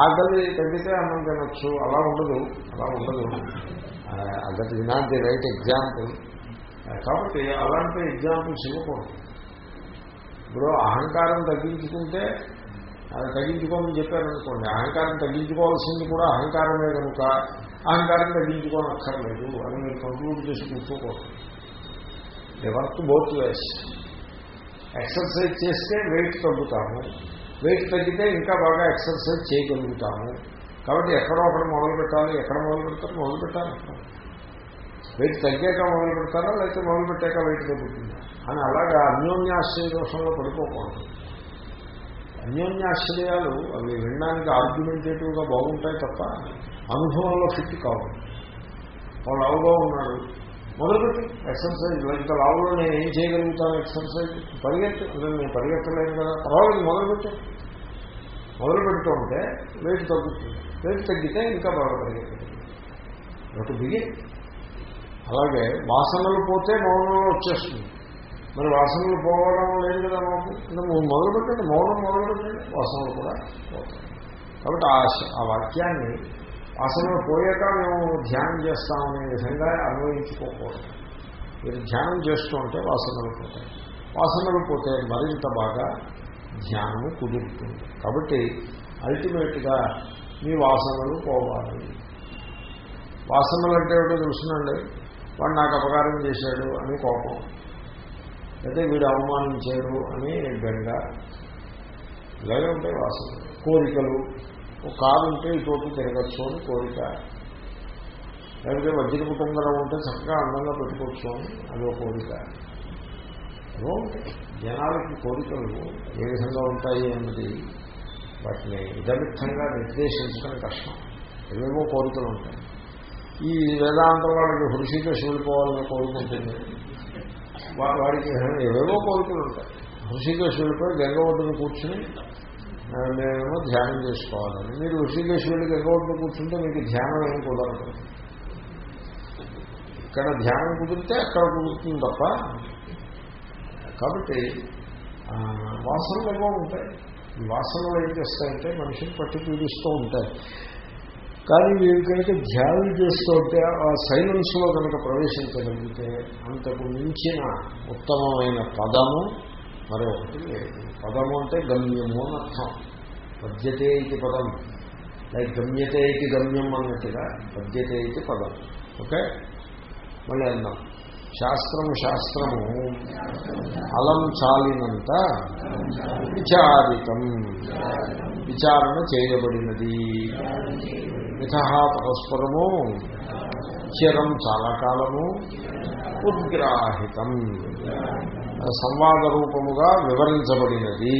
ఆకలి తగ్గితే అన్నం తినొచ్చు. అలా ఉండదు. అలా ఉండదు. That is not the right example కాబట్టి అలాంటి ఎగ్జాంపుల్స్ ఇవ్వకూడదు ఇప్పుడు అహంకారం తగ్గించుకుంటే అది తగ్గించుకోమని చెప్పారనుకోండి. అహంకారం తగ్గించుకోవాల్సింది కూడా అహంకారమే కనుక. అహంకారం తగ్గించుకోనక్కర్లేదు అని మీరు కంక్లూడ్ చేసి కూర్చోకూడదు. The work both ways exercise చేస్తే వెయిట్ తగ్గుతాము. వెయిట్ తగ్గితే ఇంకా బాగా ఎక్సర్సైజ్ చేయగలుగుతాము. కాబట్టి ఎక్కడో అక్కడ మొదలు పెట్టాలి. ఎక్కడ మొదలు పెడతారు? మొదలు పెట్టాలి. వెయిట్ తగ్గాక మొదలు పెడతారా? లేకపోతే మొదలు పెట్టాక వెయిట్ తగ్గుతుందా? అని అలాగా అన్యోన్యాశ్రయ దోషంలో పడిపోకూడదు. అన్యోన్యాశ్రయాలు అవి వినడానికి ఆర్గ్యుమెంటేటివ్గా బాగుంటాయి తప్ప అనుభవంలో ఫిట్ కావు. వాడు లావుగా ఉన్నాడు. మొదలుపెట్టి ఎక్సర్సైజ్ ఇంత లావులో నేను ఏం చేయగలుగుతాను? ఎక్సర్సైజ్ పరిగెత్తు నేను పరిగెత్తలేను కదా? పర్వాలేదు మొదలుపెట్టి. మొదలు పెడుతూ ఉంటే వెయిట్ తగ్గుతుంది. వెయిట్ తగ్గితే ఇంకా బాగా పరిగెత్తుంది ఒకటి బిగి అలాగే వాసనలు పోతే మౌనంలో వచ్చేస్తుంది. మరి వాసనలు పోవడం లేదు కదా మాకు. అంటే మొదలు పెట్టండి మౌనం మొదలు పెట్టండి వాసనలు కూడా పోతాయి. కాబట్టి ఆ ఆ వాక్యాన్ని వాసనలు పోయాక మేము ధ్యానం చేస్తామనే విధంగా అనుభవించుకోకూడదు మీరు ధ్యానం చేస్తూ ఉంటే వాసనలు పోతాయి. వాసనలు పోతే మరింత బాగా ధ్యానము కుదురుతుంది. కాబట్టి అల్టిమేట్గా మీ వాసనలు పోవాలి. వాసనలు అంటే ఏమిటో తెలుసునండి? వాడు నాకు అపకారం చేశాడు అని కోపం. అయితే వీడు అవమానించాడు అని బెంగ. ఇలాగే ఉంటాయి వాసన కోరికలు. ఒక కారు ఉంటే ఇటువంటి తిరగచ్చు అని కోరిక. లేకపోతే వజ్ర కుటుంబం ఉంటే చక్కగా అందంగా పెట్టుకోవచ్చు అని అదో కోరిక. ఏవో జనాలకి కోరికలు ఏ విధంగా ఉంటాయి అన్నది వాటిని ఇదమిత్తంగా నిర్దేశించడం కష్టం. ఏవేవో కోరికలు ఉంటాయి. ఈ వేదాంతం వాళ్ళకి హృషికేశ్ వెళ్ళిపోవాలని కోరుకుంటుంది వాడికి ఏవేవో కోరికలు ఉంటాయి. హృషికేశ్ వెళ్ళిపోయి గంగ ఒడ్డును కూర్చుని మేమేమో ధ్యానం చేసుకోవాలని. మీరు హృషికేశ్ వెళ్ళి గంగ ఒడ్డును కూర్చుంటే మీకు ధ్యానం ఏం కుదరదు. ఇక్కడ ధ్యానం కుదిరితే అక్కడ కుదురుతుంది తప్ప కాబట్టి వాసనలు ఏమో ఉంటాయి. వాసనలు ఏం చేస్తాయంటే మనిషిని పట్టి పీడిస్తూ ఉంటాయి. కానీ వీడు కనుక ధ్యానం చేస్తుంటే ఆ సైలెన్స్లో కనుక ప్రవేశించగలిగితే అంతకు మించిన ఉత్తమమైన పదము మరొకటి లేదు. పదము అంటే గమ్యము అని అర్థం. పద్యతే ఇది పదం. లైక్ గమ్యతే ఇది గమ్యం అన్నట్టుగా పద్యతే ఇది పదం. ఓకే? మళ్ళీ అందాం. శాస్త్రము శాస్త్రము. అలం చాలినంత విచారితం. విచారణ చేయబడినది. మిథ పరస్పరము చిరం చాలా కాలము ఉద్గ్రాహితం. సంవాద రూపముగా వివరించబడినది.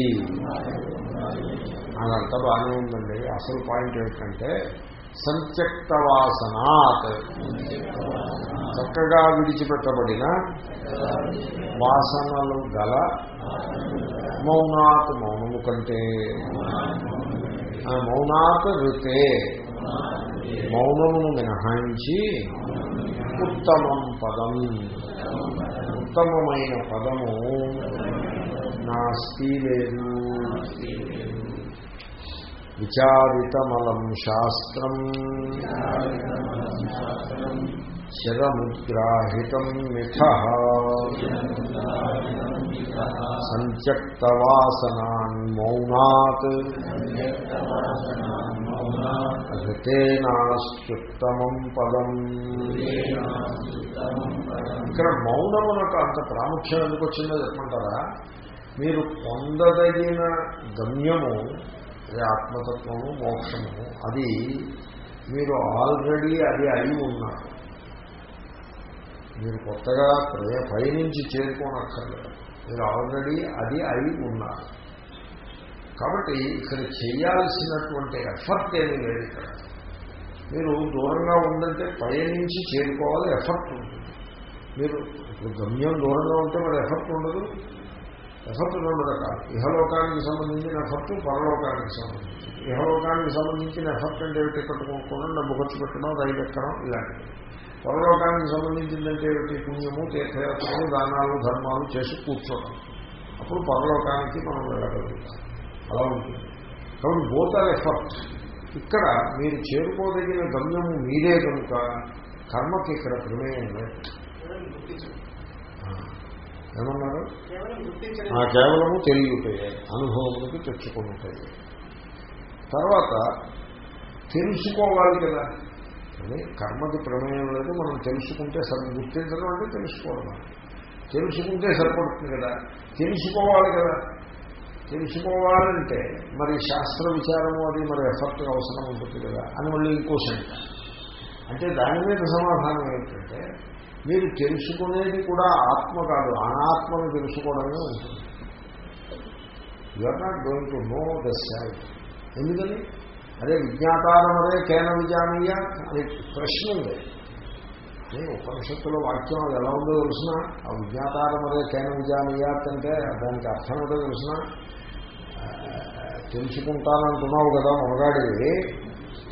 అదంతా బాగానే ఉందండి. అసలు పాయింట్ ఏంటంటే సంత్యక్త వాసనాత్ చక్కగా విడిచిపెట్టబడిన వాసనలు గల మౌనాత్ మౌనము కంటే. మౌనాత్ రుతే మౌనమును మినహాయించి ఉత్తమం పదం. ఉత్తమమైన పదము నాస్తి లేదు. విచారితమలం శాస్త్రం. శరముద్రాహితం మిథ. సంత్యక్తవాసనాన్ మౌనాత్. ఋతేనాస్త్యుత్తమం పదం. ఇక్కడ మౌనమునకు అంత ప్రాముఖ్యం ఎందుకు వచ్చిందో చెప్పమంటారా? మీరు పొందదగిన గమ్యము అదే ఆత్మతత్వము మోక్షము అది మీరు ఆల్రెడీ అది అయి ఉన్నారు. మీరు కొత్తగా పైనుంచి చేరుకోనక్కర్లేదు. మీరు ఆల్రెడీ అది అయి ఉన్నారు. కాబట్టి ఇక్కడ చేయాల్సినటువంటి ఎఫర్ట్ ఏమీ లేదు ఇక్కడ. మీరు దూరంగా ఉందంటే పయనించి చేరుకోవాలి ఎఫర్ట్ ఉంటుంది. మీరు ఇప్పుడు గమ్యం దూరంగా ఉంటే మరి ఎఫర్ట్ ఉండదు. ఎఫర్ట్ రెండు రకాలు ఇహలోకానికి సంబంధించిన ఎఫర్ట్ పరలోకానికి సంబంధించి ఇహలోకానికి సంబంధించిన ఎఫర్ట్ అంటే ఏమిటి? కట్టుకోకుండా డబ్బు ఖర్చు పెట్టడం రైలు ఎక్కడం ఇలాంటివి. పరలోకానికి సంబంధించిందంటే ఏమిటి? పుణ్యము తీర్థయాత్రలు దానాలు ధర్మాలు చేసి కూర్చోవడం. అప్పుడు పరలోకానికి మనం వెళ్ళగలుగుతాం. అలా ఉంటుంది. కాబట్టి బోత్ ఆర్ ఎఫర్ట్ ఇక్కడ మీరు చేరుకోదగిన గమ్యము మీరే కనుక కర్మకి ఇక్కడ ప్రమేయం లేదు ఏమన్నారు? కేవలము తెలియటాయి అనుభవములకు తెచ్చుకుంటాయి తర్వాత తెలుసుకోవాలి కదా. అని కర్మకి ప్రమేయం లేదు మనం తెలుసుకుంటే సరి గుర్తించడం అంటే తెలుసుకోవడం. తెలుసుకుంటే సరిపడుతుంది కదా. తెలుసుకోవాలి కదా. తెలుసుకోవాలంటే మరి శాస్త్ర విచారము అది మరి ఎఫర్ట్ అవసరం ఉంటుంది కదా అని మళ్ళీ ఇంకో అంటే దాని మీద సమాధానం ఏంటంటే మీరు తెలుసుకునేది కూడా ఆత్మ కాదు అనాత్మను తెలుసుకోవడమే ఉంటుంది. You're not going to know the self ఎందుకని? అదే విజ్ఞాతారం అదే కేన విజానీయ అనే ప్రశ్న ఉంది. ఉపనిషత్తులో వాక్యం అది ఎలా ఉందో తెలిసిన? ఆ విజ్ఞాతారం అదే కేన విజానీయాత్ అంటే దానికి అర్థం ఏంటో తెలిసిన? తెలుసుకుంటానంటున్నావు కదా మొనగాడివి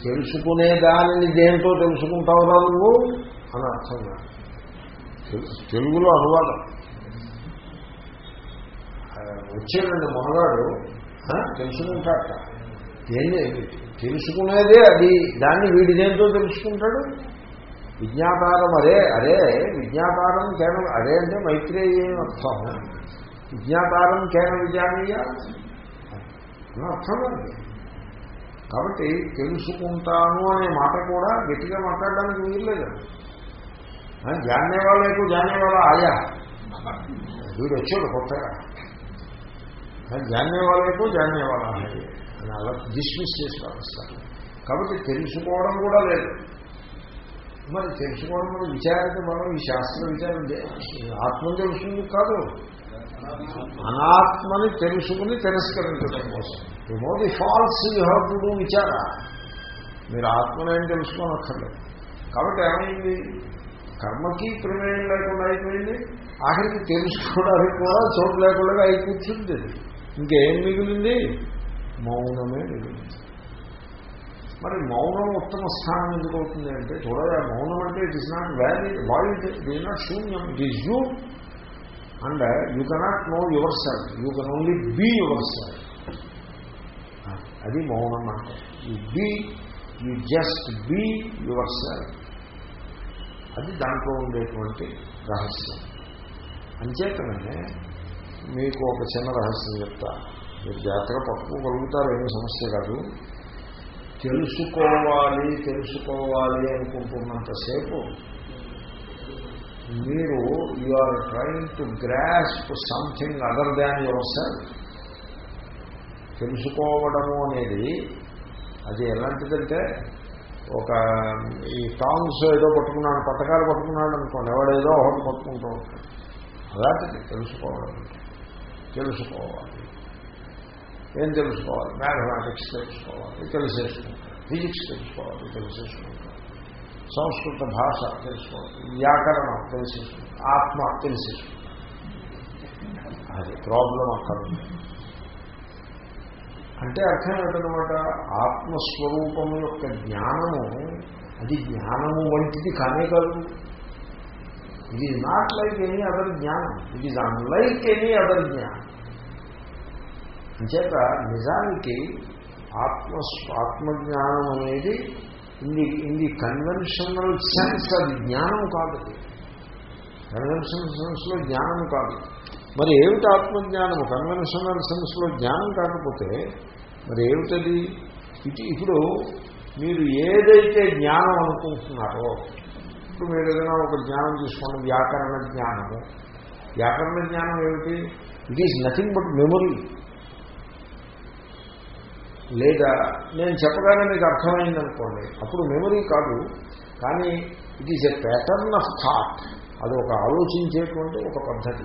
తెలుసుకునే దానిని దేంతో తెలుసుకుంటావురా నువ్వు? అని అర్థం తెలుగులో అనువాదం. వచ్చేనండి వచ్చాడండి మొనగాడు. తెలుసుకుంటాట దేన్ని తెలుసుకునేదే అది. దాన్ని వీడి దేంతో తెలుసుకుంటాడు? విజ్ఞాతారం అదే అదే విజ్ఞాతారం కేవలం అదే అంటే మైత్రేయ అర్థం. విజ్ఞాతారం కేన విజానీయ? అర్థం అండి కాబట్టి తెలుసుకుంటాను అనే మాట కూడా గట్టిగా మాట్లాడడానికి వీల్లేదు. జానేవాళ్ళకు జానేవాళ్ళ ఆయా. వీడు వచ్చాడు కొత్తగా. జానేవాళ్ళకు జానేవాళ్ళ ఆయా. అని అలా డిస్మిస్ చేసి పాటిస్తారు కాబట్టి తెలుసుకోవడం కూడా లేదు. మరి తెలుసుకోవడం మరి విచారిత మనం ఈ శాస్త్ర విచారం చే- ఆత్మ తెలుసుకుంది కాదు. అనాత్మని తెలుసుకుని తిరస్కరించడం కోసం. Know the false you have to do విచార మీరు ఆత్మనేం తెలుసుకోనక్కర్లేదు. కాబట్టి ఏమైంది? కర్మకి ప్రమేయం లేకుండా అయిపోయింది. ఆఖరికి తెలుసుకోవడానికి కూడా చోటు లేకుండా అయి కూర్చుంది అది. ఇంకేం మిగిలింది? మౌనమే మిగిలింది. మరి మౌనం ఉత్తమ స్థానం ఎందుకు అవుతుంది అంటే చూడగా మౌనం అంటే it is not valley void it is not శూన్యం it is you and you cannot know yourself you can only be yourself అది మౌనం అంటే. You be you just be yourself అది దాంట్లో ఉండేటువంటి రహస్యం. అంచేతనే మీకు ఒక చిన్న రహస్యం చెప్తా. మీరు జాగ్రత్తగా పట్టుకోగలుగుతారు ఏమీ సమస్య కాదు. తెలుసుకోవాలి తెలుసుకోవాలి అనుకుంటున్నంతసేపు మీరు you are trying to grasp something other than yourself తెలుసుకోవడము అనేది అది ఎలాంటిదంటే ఒక ఈ టాంగ్స్ ఏదో పట్టుకున్నాడు పథకాలు పట్టుకున్నాడు అనుకోండి ఎవడేదో ఒకటి పట్టుకుంటూ ఉంటాడు. అలాంటిది తెలుసుకోవడం. తెలుసుకోవాలి. ఏం తెలుసుకోవాలి మ్యాథమెటిక్స్ తెలుసుకోవాలి తెలిసేసుకుంటాడు ఫిజిక్స్ తెలుసుకోవాలి తెలిసేసుకుంటాడు సంస్కృత భాష తెలుసుకోవాలి వ్యాకరణం తెలిసేసుకుంటాడు ఆత్మ తెలిసేసుకుంటాడు అది ప్రాబ్లం అక్కడ ఉంది అంటే అర్థం ఏంటనమాట ఆత్మస్వరూపము యొక్క జ్ఞానము అది జ్ఞానము వంటిది కానే కాదు. ఇది నాట్ లైక్ ఎనీ అదర్ జ్ఞానం. It is unlike any other జ్ఞానం. అంచేత నిజానికి ఆత్మ ఆత్మజ్ఞానం అనేది ఇది ఇది కన్వెన్షనల్ సెన్స్ అది జ్ఞానం కాదు. కన్వెన్షనల్ సెన్స్లో జ్ఞానం కాదు. మరి ఏమిటి ఆత్మజ్ఞానము? కన్వెన్షనల్ సెన్స్లో జ్ఞానం కాకపోతే మరి ఏమిటది? ఇది ఇప్పుడు మీరు ఏదైతే జ్ఞానం అనుకుంటున్నారో ఇప్పుడు మీరు ఏదైనా ఒక జ్ఞానం తీసుకోండి వ్యాకరణ జ్ఞానము. వ్యాకరణ జ్ఞానం ఏమిటి? It is nothing but memory లేదా నేను చెప్పగానే మీకు అర్థమైందనుకోండి. అప్పుడు మెమరీ కాదు. కానీ it is a pattern of thought అది ఒక ఆలోచించేటువంటి ఒక పద్ధతి.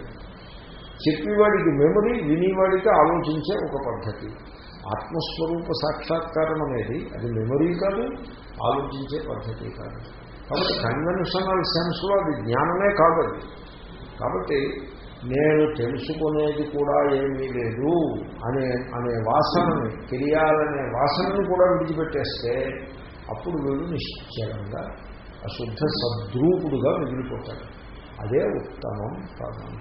చెప్పేవాడికి మెమరీ వినేవాడికి ఆలోచించే ఒక పద్ధతి. ఆత్మస్వరూప సాక్షాత్కారం అనేది అది మెమరీ కాదు ఆలోచించే పద్ధతి కాదు. కాబట్టి కన్వెన్షనల్ సెన్స్లో అది జ్ఞానమే కాదు అది. కాబట్టి నేను తెలుసుకునేది కూడా ఏమీ లేదు అనే అనే వాసనని తెలియాలనే వాసనను కూడా విడిచిపెట్టేస్తే అప్పుడు వీడు నిశ్చలంగా అశుద్ధ సద్రూపుడుగా మిగిలిపోతాడు. అదే ఉత్తమం పదం.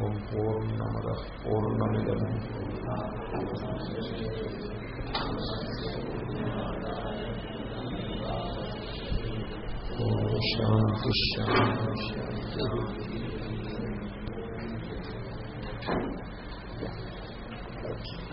ఓం పూర్ణమద పూర్ణమిదం శాంతి శాంతి శాంతి. Thank you.